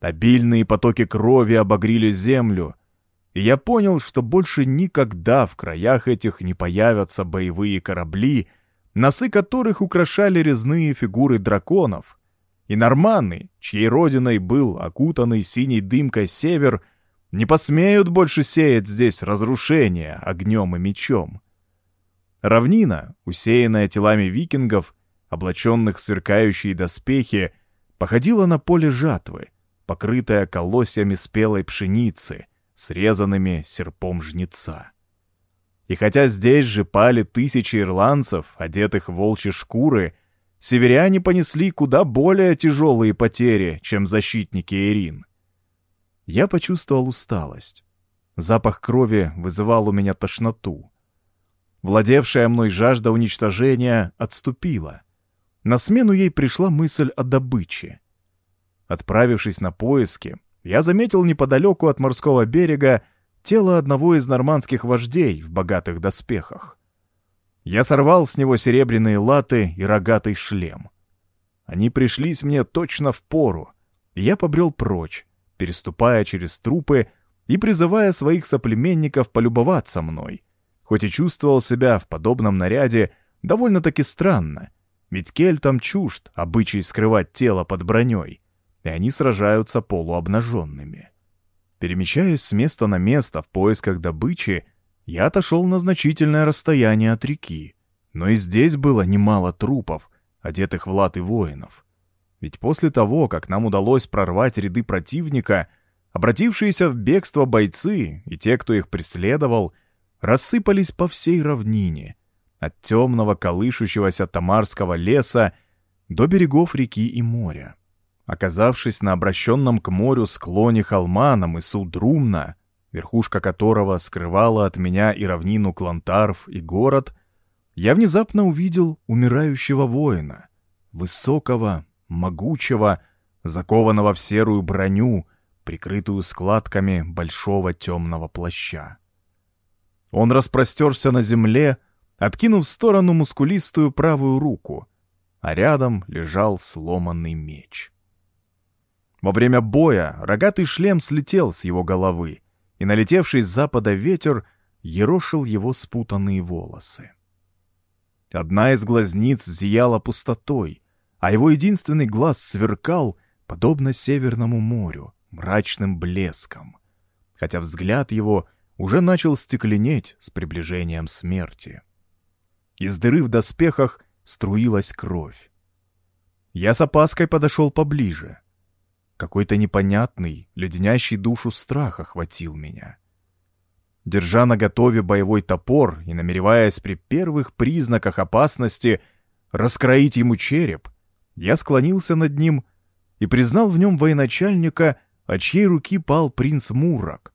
Обильные потоки крови обогрили землю, и я понял, что больше никогда в краях этих не появятся боевые корабли, носы которых украшали резные фигуры драконов, и норманы, чьей родиной был окутанный синей дымкой север, не посмеют больше сеять здесь разрушения огнем и мечом. Равнина, усеянная телами викингов, облаченных в сверкающие доспехи, походила на поле жатвы, покрытое колосьями спелой пшеницы, срезанными серпом жнеца. И хотя здесь же пали тысячи ирландцев, одетых в волчьи шкуры, северяне понесли куда более тяжелые потери, чем защитники Ирин. Я почувствовал усталость. Запах крови вызывал у меня тошноту. Владевшая мной жажда уничтожения отступила. На смену ей пришла мысль о добыче. Отправившись на поиски, я заметил неподалеку от морского берега тело одного из нормандских вождей в богатых доспехах. Я сорвал с него серебряные латы и рогатый шлем. Они пришлись мне точно в пору, и я побрел прочь, переступая через трупы и призывая своих соплеменников полюбоваться мной, хоть и чувствовал себя в подобном наряде довольно-таки странно, ведь кельтам чужд обычай скрывать тело под броней, и они сражаются полуобнаженными. Перемещаясь с места на место в поисках добычи, я отошел на значительное расстояние от реки, но и здесь было немало трупов, одетых в латы воинов. Ведь после того, как нам удалось прорвать ряды противника, обратившиеся в бегство бойцы и те, кто их преследовал, рассыпались по всей равнине, от темного колышущегося Тамарского леса до берегов реки и моря. Оказавшись на обращенном к морю склоне холма на мысу Друмна, верхушка которого скрывала от меня и равнину Клантарф, и город, я внезапно увидел умирающего воина, высокого, могучего, закованного в серую броню, прикрытую складками большого темного плаща. Он распростерся на земле, откинув в сторону мускулистую правую руку, а рядом лежал сломанный меч. Во время боя рогатый шлем слетел с его головы, и налетевший с запада ветер ерошил его спутанные волосы. Одна из глазниц зияла пустотой, а его единственный глаз сверкал, подобно Северному морю, мрачным блеском, хотя взгляд его уже начал стекленеть с приближением смерти. Из дыры в доспехах струилась кровь. Я с опаской подошел поближе. Какой-то непонятный, леденящий душу страх охватил меня. Держа на готове боевой топор и намереваясь при первых признаках опасности раскроить ему череп, я склонился над ним и признал в нем военачальника, от чьей руки пал принц Мурак,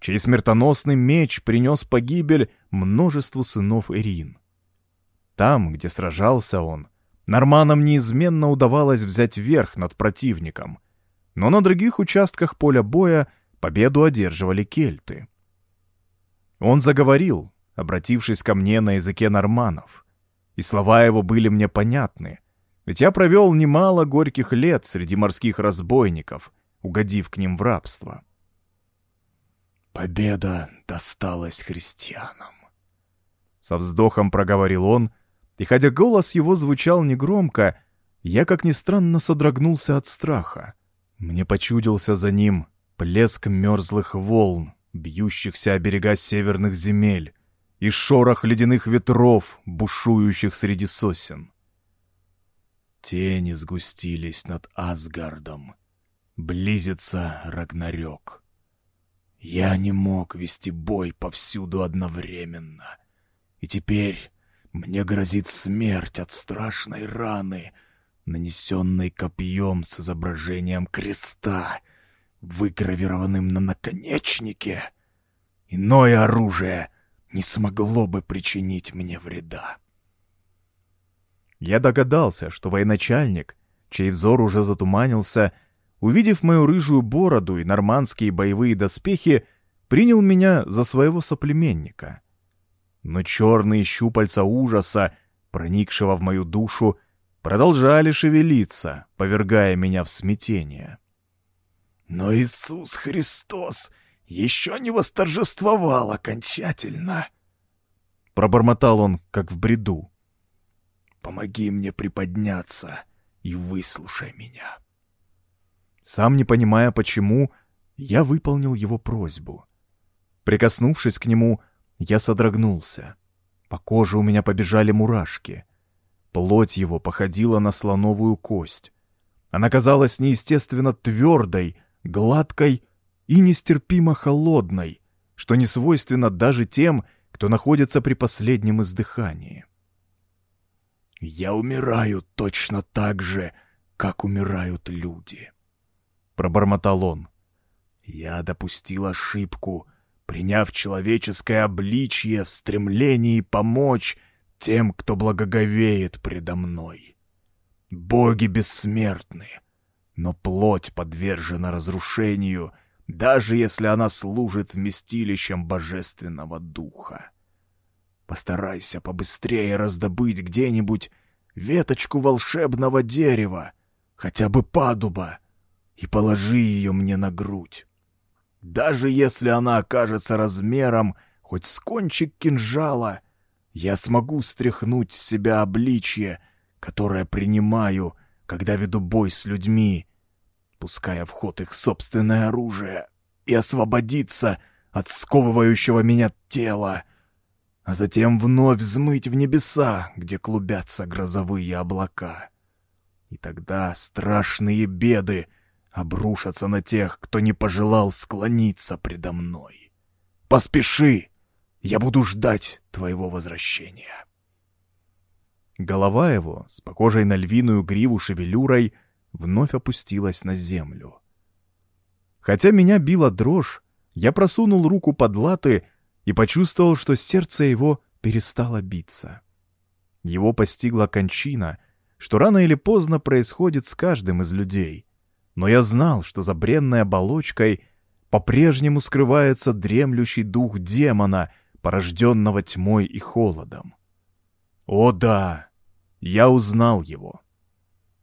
чей смертоносный меч принес погибель множеству сынов Ирин. Там, где сражался он, норманам неизменно удавалось взять верх над противником, но на других участках поля боя победу одерживали кельты. Он заговорил, обратившись ко мне на языке норманов, и слова его были мне понятны, ведь я провел немало горьких лет среди морских разбойников, угодив к ним в рабство. «Победа досталась христианам», — со вздохом проговорил он, И хотя голос его звучал негромко, я, как ни странно, содрогнулся от страха. Мне почудился за ним плеск мерзлых волн, бьющихся о берега северных земель, и шорох ледяных ветров, бушующих среди сосен. Тени сгустились над Асгардом. Близится Рагнарёк. Я не мог вести бой повсюду одновременно. И теперь мне грозит смерть от страшной раны, нанесенной копьем с изображением креста, выгравированным на наконечнике. Иное оружие не смогло бы причинить мне вреда. Я догадался, что военачальник, чей взор уже затуманился, увидев мою рыжую бороду и нормандские боевые доспехи, принял меня за своего соплеменника. Но черные щупальца ужаса, проникшего в мою душу, продолжали шевелиться, повергая меня в смятение. Но Иисус Христос еще не восторжествовал окончательно. Пробормотал он, как в бреду. Помоги мне приподняться и выслушай меня. Сам не понимая почему, я выполнил его просьбу. Прикоснувшись к нему, я содрогнулся. По коже у меня побежали мурашки. Плоть его походила на слоновую кость. Она казалась неестественно твердой, гладкой и нестерпимо холодной, что не свойственно даже тем, кто находится при последнем издыхании. «Я умираю точно так же, как умирают люди», — пробормотал он. «Я допустил ошибку, приняв человеческое обличье в стремлении помочь тем, кто благоговеет предо мной. Боги бессмертны, но плоть подвержена разрушению, даже если она служит вместилищем божественного духа. Постарайся побыстрее раздобыть где-нибудь веточку волшебного дерева, хотя бы падуба, и положи ее мне на грудь. Даже если она окажется размером хоть с кончик кинжала, я смогу стряхнуть с себя обличье, которое принимаю, когда веду бой с людьми, пуская в ход их собственное оружие, и освободиться от сковывающего меня тела — а затем вновь взмыть в небеса, где клубятся грозовые облака. И тогда страшные беды обрушатся на тех, кто не пожелал склониться предо мной. Поспеши, я буду ждать твоего возвращения. Голова его, с похожей на львиную гриву шевелюрой, вновь опустилась на землю. Хотя меня била дрожь, я просунул руку под латы и почувствовал, что сердце его перестало биться. Его постигла кончина, что рано или поздно происходит с каждым из людей. Но я знал, что за бренной оболочкой по-прежнему скрывается дремлющий дух демона, порожденного тьмой и холодом. О да, я узнал его.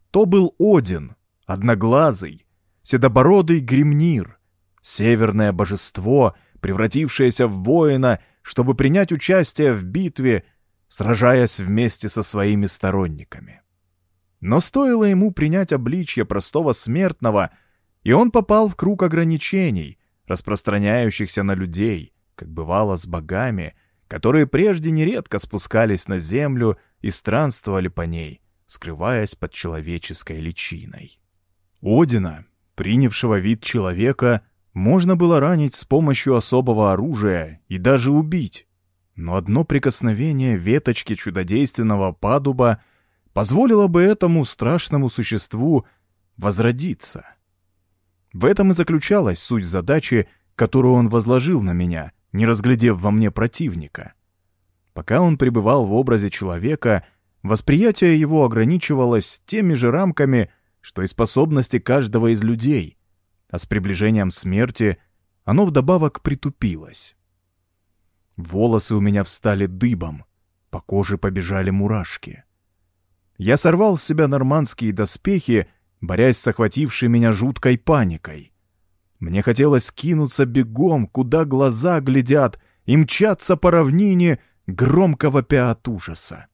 То был Один, одноглазый, седобородый гремнир, северное божество — превратившееся в воина, чтобы принять участие в битве, сражаясь вместе со своими сторонниками. Но стоило ему принять обличье простого смертного, и он попал в круг ограничений, распространяющихся на людей, как бывало с богами, которые прежде нередко спускались на землю и странствовали по ней, скрываясь под человеческой личиной. Одина, принявшего вид человека, можно было ранить с помощью особого оружия и даже убить. Но одно прикосновение веточки чудодейственного падуба позволило бы этому страшному существу возродиться. В этом и заключалась суть задачи, которую он возложил на меня, не разглядев во мне противника. Пока он пребывал в образе человека, восприятие его ограничивалось теми же рамками, что и способности каждого из людей — а с приближением смерти оно вдобавок притупилось. Волосы у меня встали дыбом, по коже побежали мурашки. Я сорвал с себя нормандские доспехи, борясь с охватившей меня жуткой паникой. Мне хотелось кинуться бегом, куда глаза глядят, и мчаться по равнине, громко вопя от ужаса.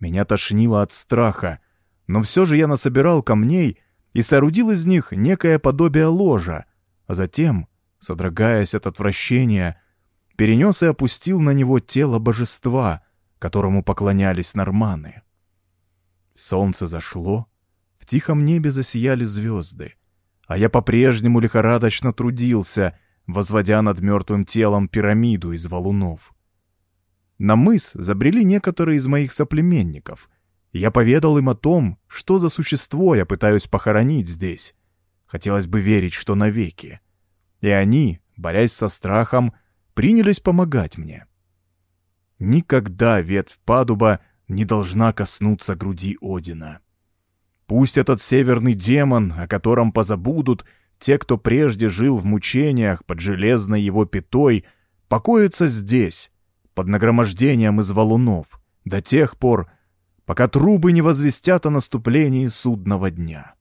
Меня тошнило от страха, но все же я насобирал камней и соорудил из них некое подобие ложа, а затем, содрогаясь от отвращения, перенес и опустил на него тело божества, которому поклонялись норманы. Солнце зашло, в тихом небе засияли звезды, а я по-прежнему лихорадочно трудился, возводя над мертвым телом пирамиду из валунов. На мыс забрели некоторые из моих соплеменников, я поведал им о том, что за существо я пытаюсь похоронить здесь. Хотелось бы верить, что навеки. И они, борясь со страхом, принялись помогать мне. Никогда ветвь падуба не должна коснуться груди Одина. Пусть этот северный демон, о котором позабудут те, кто прежде жил в мучениях под железной его пятой, покоится здесь, под нагромождением из валунов, до тех пор, пока трубы не возвестят о наступлении судного дня.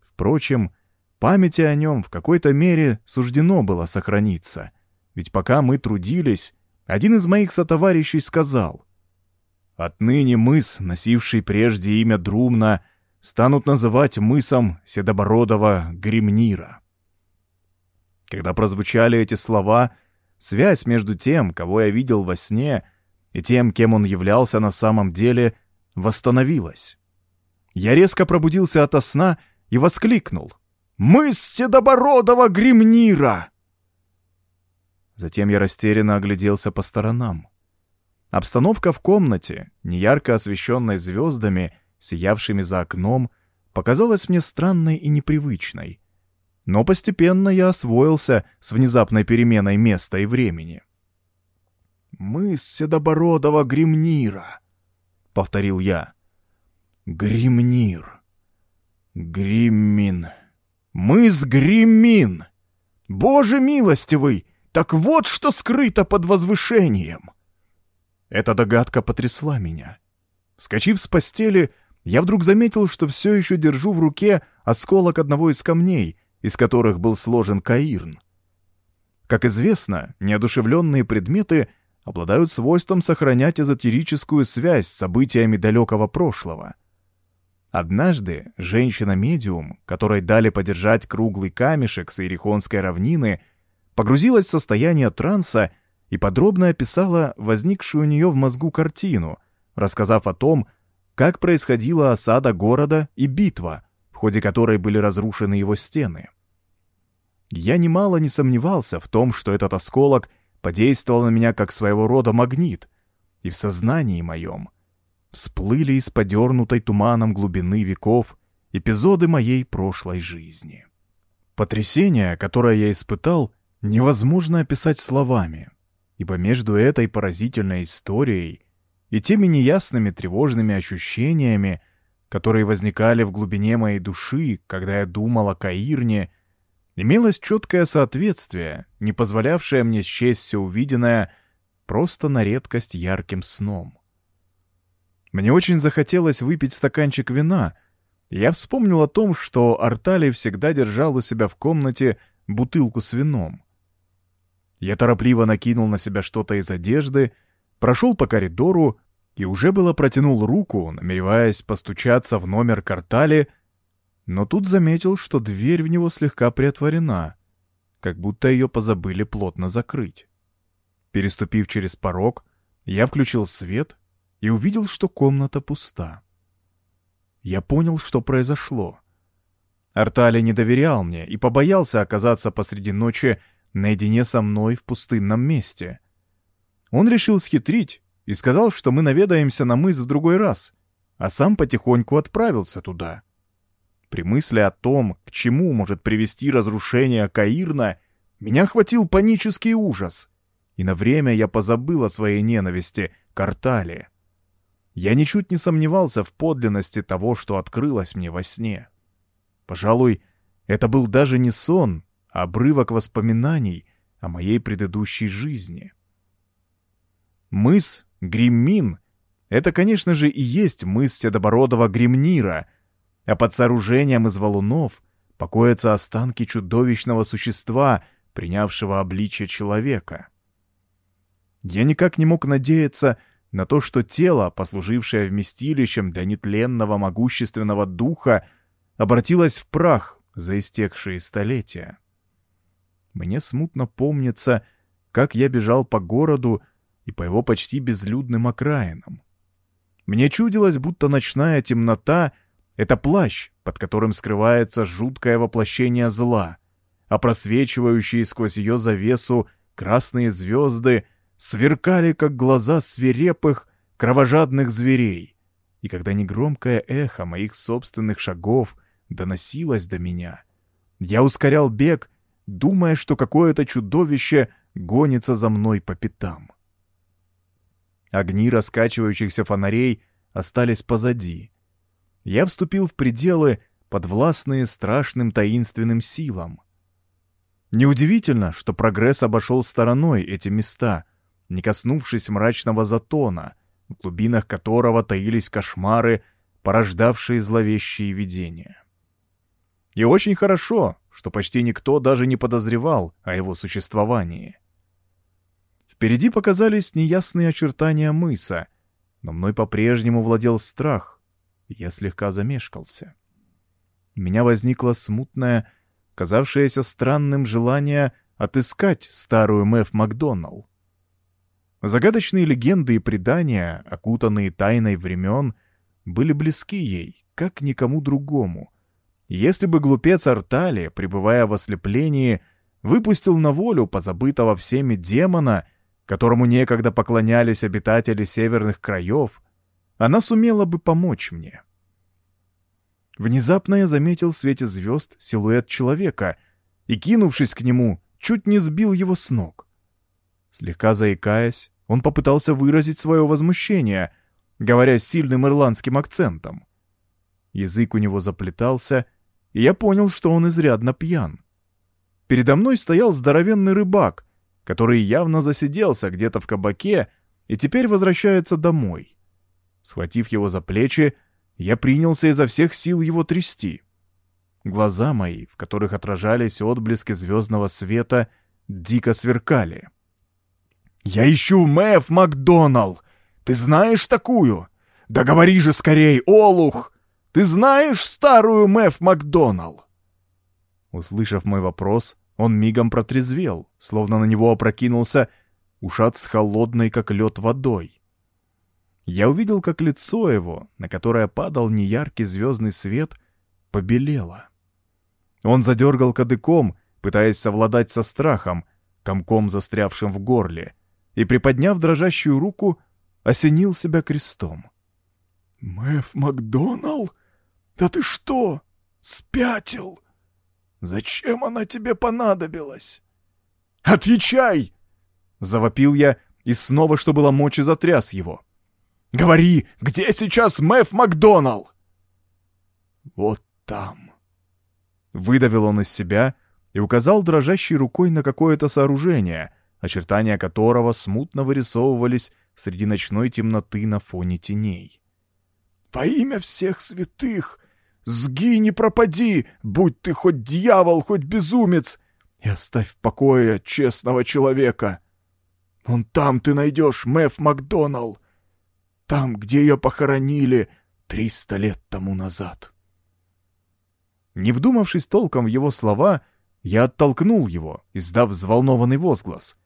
Впрочем, памяти о нем в какой-то мере суждено было сохраниться, ведь пока мы трудились, один из моих сотоварищей сказал, «Отныне мыс, носивший прежде имя Друмна, станут называть мысом Седобородова Гремнира». Когда прозвучали эти слова, связь между тем, кого я видел во сне, и тем, кем он являлся на самом деле, восстановилась. Я резко пробудился ото сна и воскликнул. «Мыс Седобородова Гремнира!» Затем я растерянно огляделся по сторонам. Обстановка в комнате, неярко освещенной звездами, сиявшими за окном, показалась мне странной и непривычной. Но постепенно я освоился с внезапной переменой места и времени. «Мыс Седобородова Гремнира», — повторил я. «Гремнир. Гриммин. Мыс Гриммин. Боже милостивый!» Так вот, что скрыто под возвышением. Эта догадка потрясла меня. Вскочив с постели, я вдруг заметил, что все еще держу в руке осколок одного из камней, из которых был сложен Каирн. Как известно, неодушевленные предметы обладают свойством сохранять эзотерическую связь с событиями далекого прошлого. Однажды женщина-медиум, которой дали подержать круглый камешек с Иерихонской равнины, — погрузилась в состояние транса и подробно описала возникшую у нее в мозгу картину, рассказав о том, как происходила осада города и битва, в ходе которой были разрушены его стены. Я немало не сомневался в том, что этот осколок подействовал на меня как своего рода магнит, и в сознании моем всплыли из подернутой туманом глубины веков эпизоды моей прошлой жизни. Потрясение, которое я испытал, невозможно описать словами, ибо между этой поразительной историей и теми неясными тревожными ощущениями, которые возникали в глубине моей души, когда я думал о Каирне, имелось четкое соответствие, не позволявшее мне счесть все увиденное просто на редкость ярким сном. Мне очень захотелось выпить стаканчик вина, я вспомнил о том, что Арталий всегда держал у себя в комнате бутылку с вином. Я торопливо накинул на себя что-то из одежды, прошел по коридору и уже было протянул руку, намереваясь постучаться в номер картали, но тут заметил, что дверь в него слегка приотворена, как будто ее позабыли плотно закрыть. Переступив через порог, я включил свет и увидел, что комната пуста. Я понял, что произошло. Артали не доверял мне и побоялся оказаться посреди ночи наедине со мной в пустынном месте. Он решил схитрить и сказал, что мы наведаемся на мыс в другой раз, а сам потихоньку отправился туда. При мысли о том, к чему может привести разрушение Каирна, меня охватил панический ужас, и на время я позабыл о своей ненависти к Арталии. Я ничуть не сомневался в подлинности того, что открылось мне во сне. Пожалуй, это был даже не сон, обрывок воспоминаний о моей предыдущей жизни. Мыс Гриммин — это, конечно же, и есть мыс Седобородова Гримнира, а под сооружением из валунов покоятся останки чудовищного существа, принявшего обличие человека. Я никак не мог надеяться на то, что тело, послужившее вместилищем для нетленного могущественного духа, обратилось в прах за истекшие столетия. Мне смутно помнится, как я бежал по городу и по его почти безлюдным окраинам. Мне чудилось, будто ночная темнота — это плащ, под которым скрывается жуткое воплощение зла, а просвечивающие сквозь ее завесу красные звезды сверкали, как глаза свирепых, кровожадных зверей. И когда негромкое эхо моих собственных шагов доносилось до меня, я ускорял бег, думая, что какое-то чудовище гонится за мной по пятам. Огни раскачивающихся фонарей остались позади. Я вступил в пределы, подвластные страшным таинственным силам. Неудивительно, что прогресс обошел стороной эти места, не коснувшись мрачного затона, в глубинах которого таились кошмары, порождавшие зловещие видения. И очень хорошо, что почти никто даже не подозревал о его существовании. Впереди показались неясные очертания мыса, но мной по-прежнему владел страх, я слегка замешкался. У меня возникло смутное, казавшееся странным желание отыскать старую Мэв Макдоналл. Загадочные легенды и предания, окутанные тайной времен, были близки ей, как никому другому. Если бы глупец Артали, пребывая в ослеплении, выпустил на волю позабытого всеми демона, которому некогда поклонялись обитатели северных краев, она сумела бы помочь мне. Внезапно я заметил в свете звезд силуэт человека и, кинувшись к нему, чуть не сбил его с ног. Слегка заикаясь, он попытался выразить свое возмущение, говоря сильным ирландским акцентом. Язык у него заплетался, и я понял, что он изрядно пьян. Передо мной стоял здоровенный рыбак, который явно засиделся где-то в кабаке и теперь возвращается домой. Схватив его за плечи, я принялся изо всех сил его трясти. Глаза мои, в которых отражались отблески звездного света, дико сверкали. «Я ищу Мэв Макдоналл! Ты знаешь такую? Да говори же скорей, Олух! Ты знаешь старую Мэв Макдоналл?» Услышав мой вопрос, он мигом протрезвел, словно на него опрокинулся ушат с холодной, как лед, водой. Я увидел, как лицо его, на которое падал неяркий звездный свет, побелело. Он задергал кадыком, пытаясь совладать со страхом, комком застрявшим в горле, и, приподняв дрожащую руку, осенил себя крестом. «Мэв Макдоналл? Да ты что, спятил? Зачем она тебе понадобилась?» «Отвечай!» — завопил я и снова, что было мочи, затряс его. Говори, где сейчас Мэв Макдоналл?» «Вот там». Выдавил он из себя и указал дрожащей рукой на какое-то сооружение, очертания которого смутно вырисовывались среди ночной темноты на фоне теней. «Во имя всех святых! Сгинь и пропади, будь ты хоть дьявол, хоть безумец, и оставь в покое честного человека! Вон там ты найдешь Мэв Макдоналл, там, где ее похоронили триста лет тому назад. Не вдумавшись толком в его слова, я оттолкнул его, издав взволнованный возглас,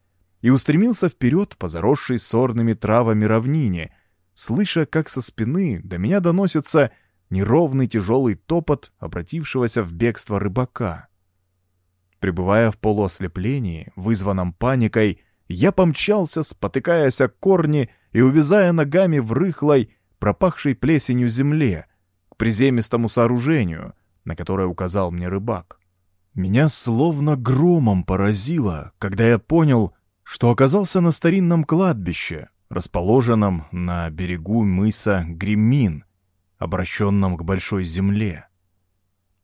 и устремился вперед по заросшей сорными травами равнине, слыша, как со спины до меня доносится неровный тяжелый топот обратившегося в бегство рыбака. Пребывая в полуослеплении, вызванном паникой, я помчался, спотыкаясь о корни и увязая ногами в рыхлой, пропахшей плесенью земле, к приземистому сооружению, на которое указал мне рыбак. Меня словно громом поразило, когда я понял, что оказался на старинном кладбище, расположенном на берегу мыса Гриммин, обращенном к большой земле.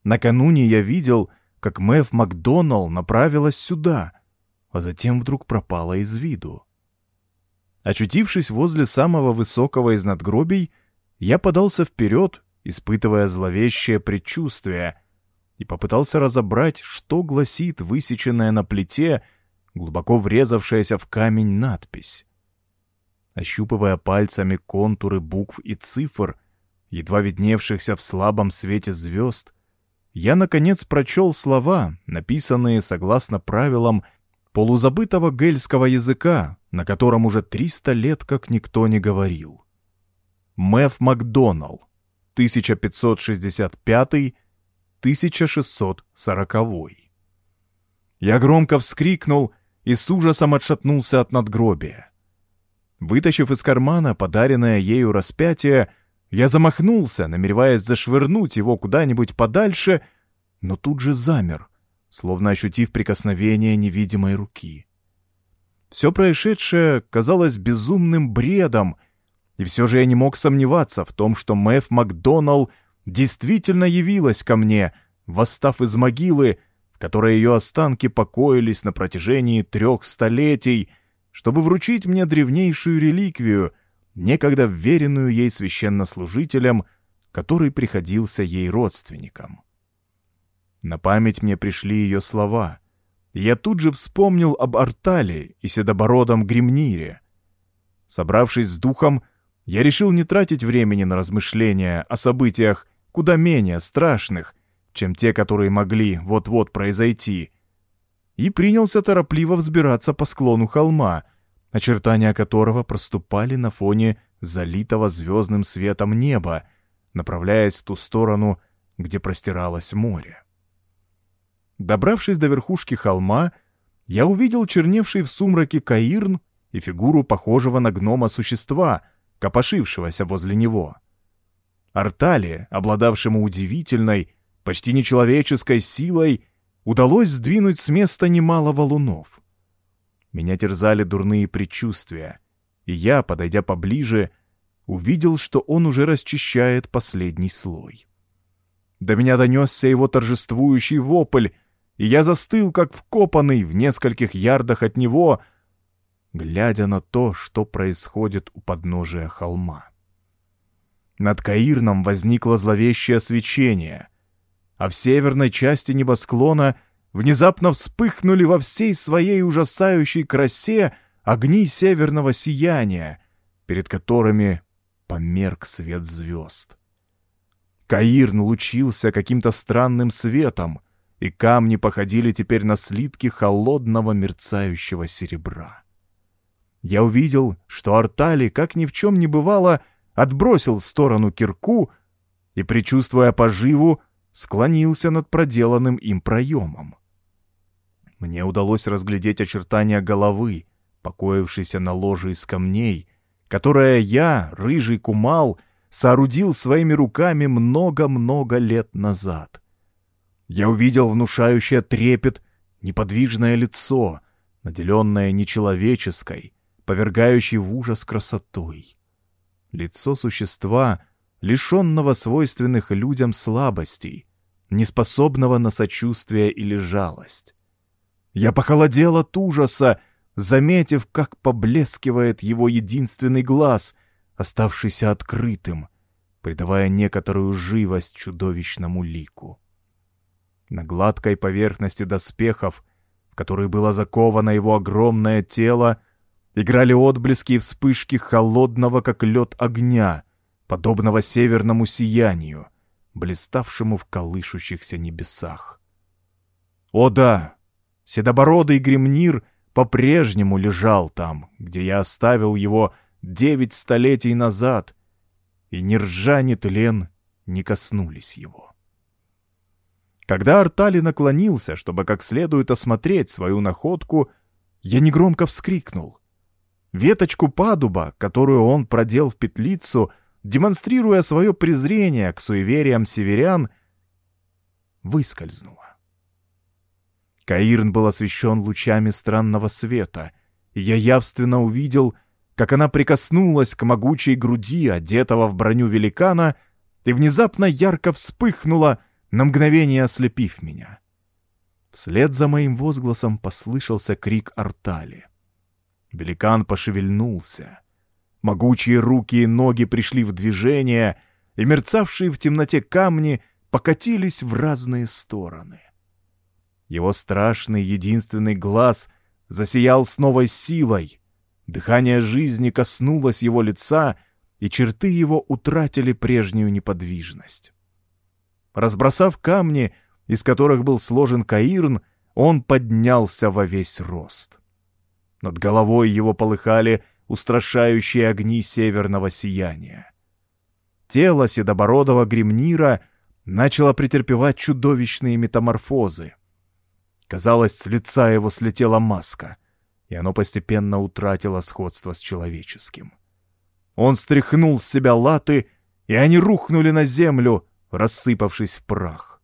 Накануне я видел, как Мэв Макдоналл направилась сюда, а затем вдруг пропала из виду. Очутившись возле самого высокого из надгробий, я подался вперед, испытывая зловещее предчувствие, и попытался разобрать, что гласит высеченная на плите, глубоко врезавшаяся в камень надпись. ощупывая пальцами контуры букв и цифр, едва видневшихся в слабом свете звезд, я, наконец, прочел слова, написанные согласно правилам полузабытого гельского языка, на котором уже 300 лет как никто не говорил. Мэв Макдоналл, 1565-1640. Я громко вскрикнул и с ужасом отшатнулся от надгробия. Вытащив из кармана подаренное ею распятие, я замахнулся, намереваясь зашвырнуть его куда-нибудь подальше, но тут же замер, словно ощутив прикосновение невидимой руки. Все происшедшее казалось безумным бредом, и все же я не мог сомневаться в том, что Мэв Макдоналл действительно явилась ко мне, восстав из могилы, в которой ее останки покоились на протяжении трех столетий, чтобы вручить мне древнейшую реликвию — некогда вверенную ей священнослужителем, который приходился ей родственником. На память мне пришли ее слова, я тут же вспомнил об Артале и седобородом Гремнире. Собравшись с духом, я решил не тратить времени на размышления о событиях куда менее страшных, чем те, которые могли вот-вот произойти, и принялся торопливо взбираться по склону холма — очертания которого проступали на фоне залитого звездным светом неба, направляясь в ту сторону, где простиралось море. Добравшись до верхушки холма, я увидел черневший в сумраке Каирн и фигуру похожего на гнома существа, копошившегося возле него. Артале, обладавшему удивительной, почти нечеловеческой силой, удалось сдвинуть с места немало валунов. Меня терзали дурные предчувствия, и я, подойдя поближе, увидел, что он уже расчищает последний слой. До меня донесся его торжествующий вопль, и я застыл, как вкопанный в нескольких ярдах от него, глядя на то, что происходит у подножия холма. Над Каирном возникло зловещее свечение, а в северной части небосклона внезапно вспыхнули во всей своей ужасающей красе огни северного сияния, перед которыми померк свет звезд. Каирн лучился каким-то странным светом, и камни походили теперь на слитки холодного мерцающего серебра. Я увидел, что Артали, как ни в чем не бывало, отбросил в сторону кирку и, предчувствуя поживу, склонился над проделанным им проемом. Мне удалось разглядеть очертания головы, покоившейся на ложе из камней, которое я, рыжий кумал, соорудил своими руками много-много лет назад. Я увидел внушающее трепет неподвижное лицо, наделенное нечеловеческой, повергающей в ужас красотой. Лицо существа, лишенного свойственных людям слабостей, неспособного на сочувствие или жалость. Я похолодел от ужаса, заметив, как поблескивает его единственный глаз, оставшийся открытым, придавая некоторую живость чудовищному лику. На гладкой поверхности доспехов, в которой было заковано его огромное тело, играли отблески и вспышки холодного, как лед огня, подобного северному сиянию, блиставшему в колышущихся небесах. О да, Седобородый гремнир по-прежнему лежал там, где я оставил его девять столетий назад, и ни ржа, ни тлен не коснулись его. Когда Артали наклонился, чтобы как следует осмотреть свою находку, я негромко вскрикнул. Веточку падуба, которую он продел в петлицу, демонстрируя свое презрение к суевериям северян, выскользнула. Каирн был освещен лучами странного света, и я явственно увидел, как она прикоснулась к могучей груди, одетого в броню великана, и внезапно ярко вспыхнула, на мгновение ослепив меня. Вслед за моим возгласом послышался крик Артали. Великан пошевельнулся. Могучие руки и ноги пришли в движение, и мерцавшие в темноте камни покатились в разные стороны. Его страшный единственный глаз засиял с новой силой, Дыхание жизни коснулось его лица, и черты его утратили прежнюю неподвижность. Разбросав камни, из которых был сложен Каирн, он поднялся во весь рост. Над головой его полыхали устрашающие огни северного сияния. Тело седобородого гремнира начало претерпевать чудовищные метаморфозы. Казалось, с лица его слетела маска, и оно постепенно утратило сходство с человеческим. Он стряхнул с себя латы, и они рухнули на землю, рассыпавшись в прах.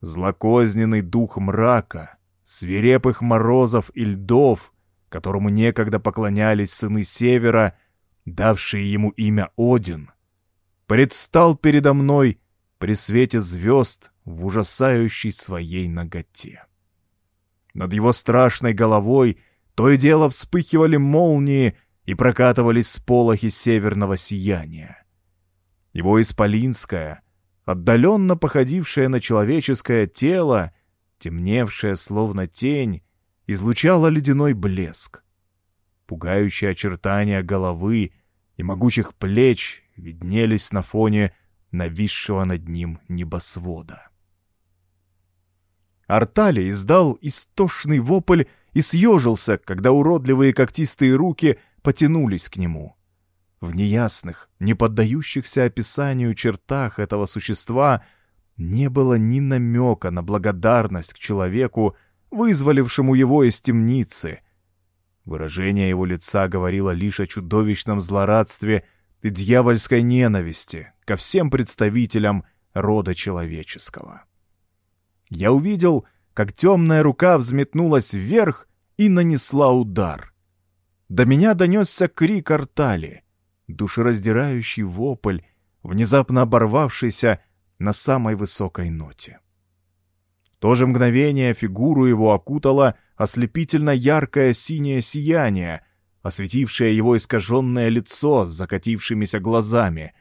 Злокозненный дух мрака, свирепых морозов и льдов, которому некогда поклонялись сыны Севера, давшие ему имя Один, предстал передо мной при свете звезд в ужасающей своей ноготе. Над его страшной головой то и дело вспыхивали молнии и прокатывались сполохи северного сияния. Его исполинское, отдаленно походившее на человеческое тело, темневшее словно тень, излучало ледяной блеск. Пугающие очертания головы и могучих плеч виднелись на фоне нависшего над ним небосвода. Артали издал истошный вопль и съежился, когда уродливые когтистые руки потянулись к нему. В неясных, не поддающихся описанию чертах этого существа не было ни намека на благодарность к человеку, вызволившему его из темницы. Выражение его лица говорило лишь о чудовищном злорадстве и дьявольской ненависти ко всем представителям рода человеческого. Я увидел, как темная рука взметнулась вверх и нанесла удар. До меня донесся крик Артали, душераздирающий вопль, внезапно оборвавшийся на самой высокой ноте. В то же мгновение фигуру его окутало ослепительно яркое синее сияние, осветившее его искаженное лицо с закатившимися глазами,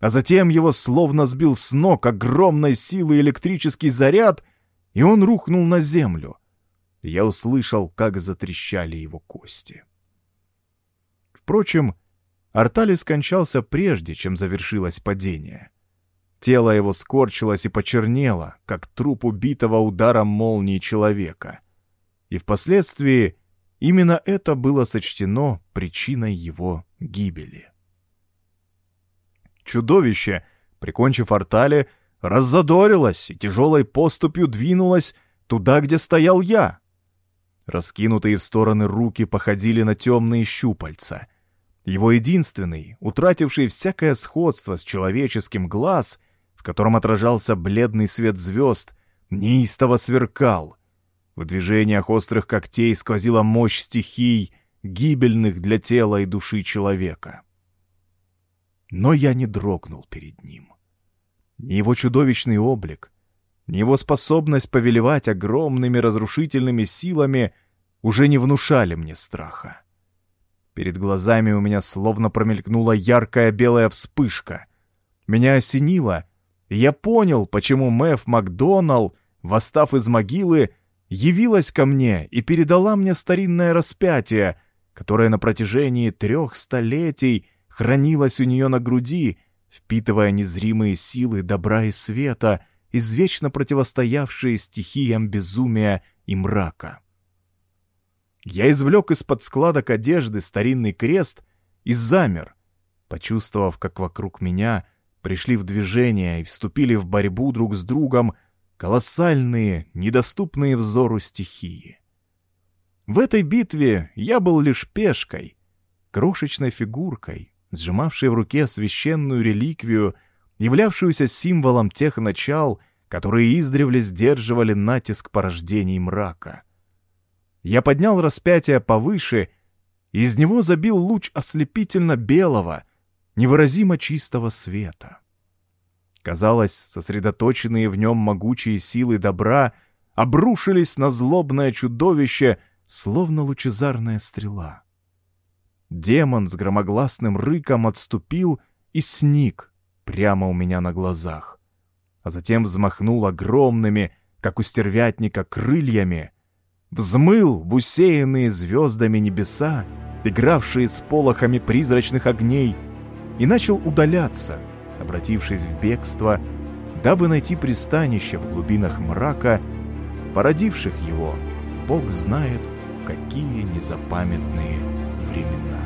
а затем его словно сбил с ног огромной силы электрический заряд, и он рухнул на землю. Я услышал, как затрещали его кости. Впрочем, Артали скончался прежде, чем завершилось падение. Тело его скорчилось и почернело, как труп убитого ударом молнии человека. И впоследствии именно это было сочтено причиной его гибели. Чудовище, прикончив Артали, раззадорилось и тяжелой поступью двинулось туда, где стоял я. Раскинутые в стороны руки походили на темные щупальца. Его единственный, утративший всякое сходство с человеческим глаз, в котором отражался бледный свет звезд, неистово сверкал. В движениях острых когтей сквозила мощь стихий, гибельных для тела и души человека. Но я не дрогнул перед ним. Ни его чудовищный облик, ни его способность повелевать огромными разрушительными силами уже не внушали мне страха. Перед глазами у меня словно промелькнула яркая белая вспышка. Меня осенило, я понял, почему Мэв Макдоналл, восстав из могилы, явилась ко мне и передала мне старинное распятие, которое на протяжении трех столетий хранилось у нее на груди, впитывая незримые силы добра и света, извечно противостоявшие стихиям безумия и мрака. Я извлек из-под складок одежды старинный крест и замер, почувствовав, как вокруг меня пришли в движение и вступили в борьбу друг с другом колоссальные, недоступные взору стихии. В этой битве я был лишь пешкой, крошечной фигуркой, сжимавшей в руке священную реликвию, являвшуюся символом тех начал, которые издревле сдерживали натиск порождений мрака. Я поднял распятие повыше, и из него забил луч ослепительно белого, невыразимо чистого света. Казалось, сосредоточенные в нем могучие силы добра обрушились на злобное чудовище, словно лучезарная стрела. Демон с громогласным рыком отступил и сник прямо у меня на глазах, а затем взмахнул огромными, как у стервятника, крыльями, взмыл в усеянные звездами небеса игравшие с полохами призрачных огней, и начал удаляться, обратившись в бегство, дабы найти пристанище в глубинах мрака, породивших его, Бог знает, в какие незапамятные времена.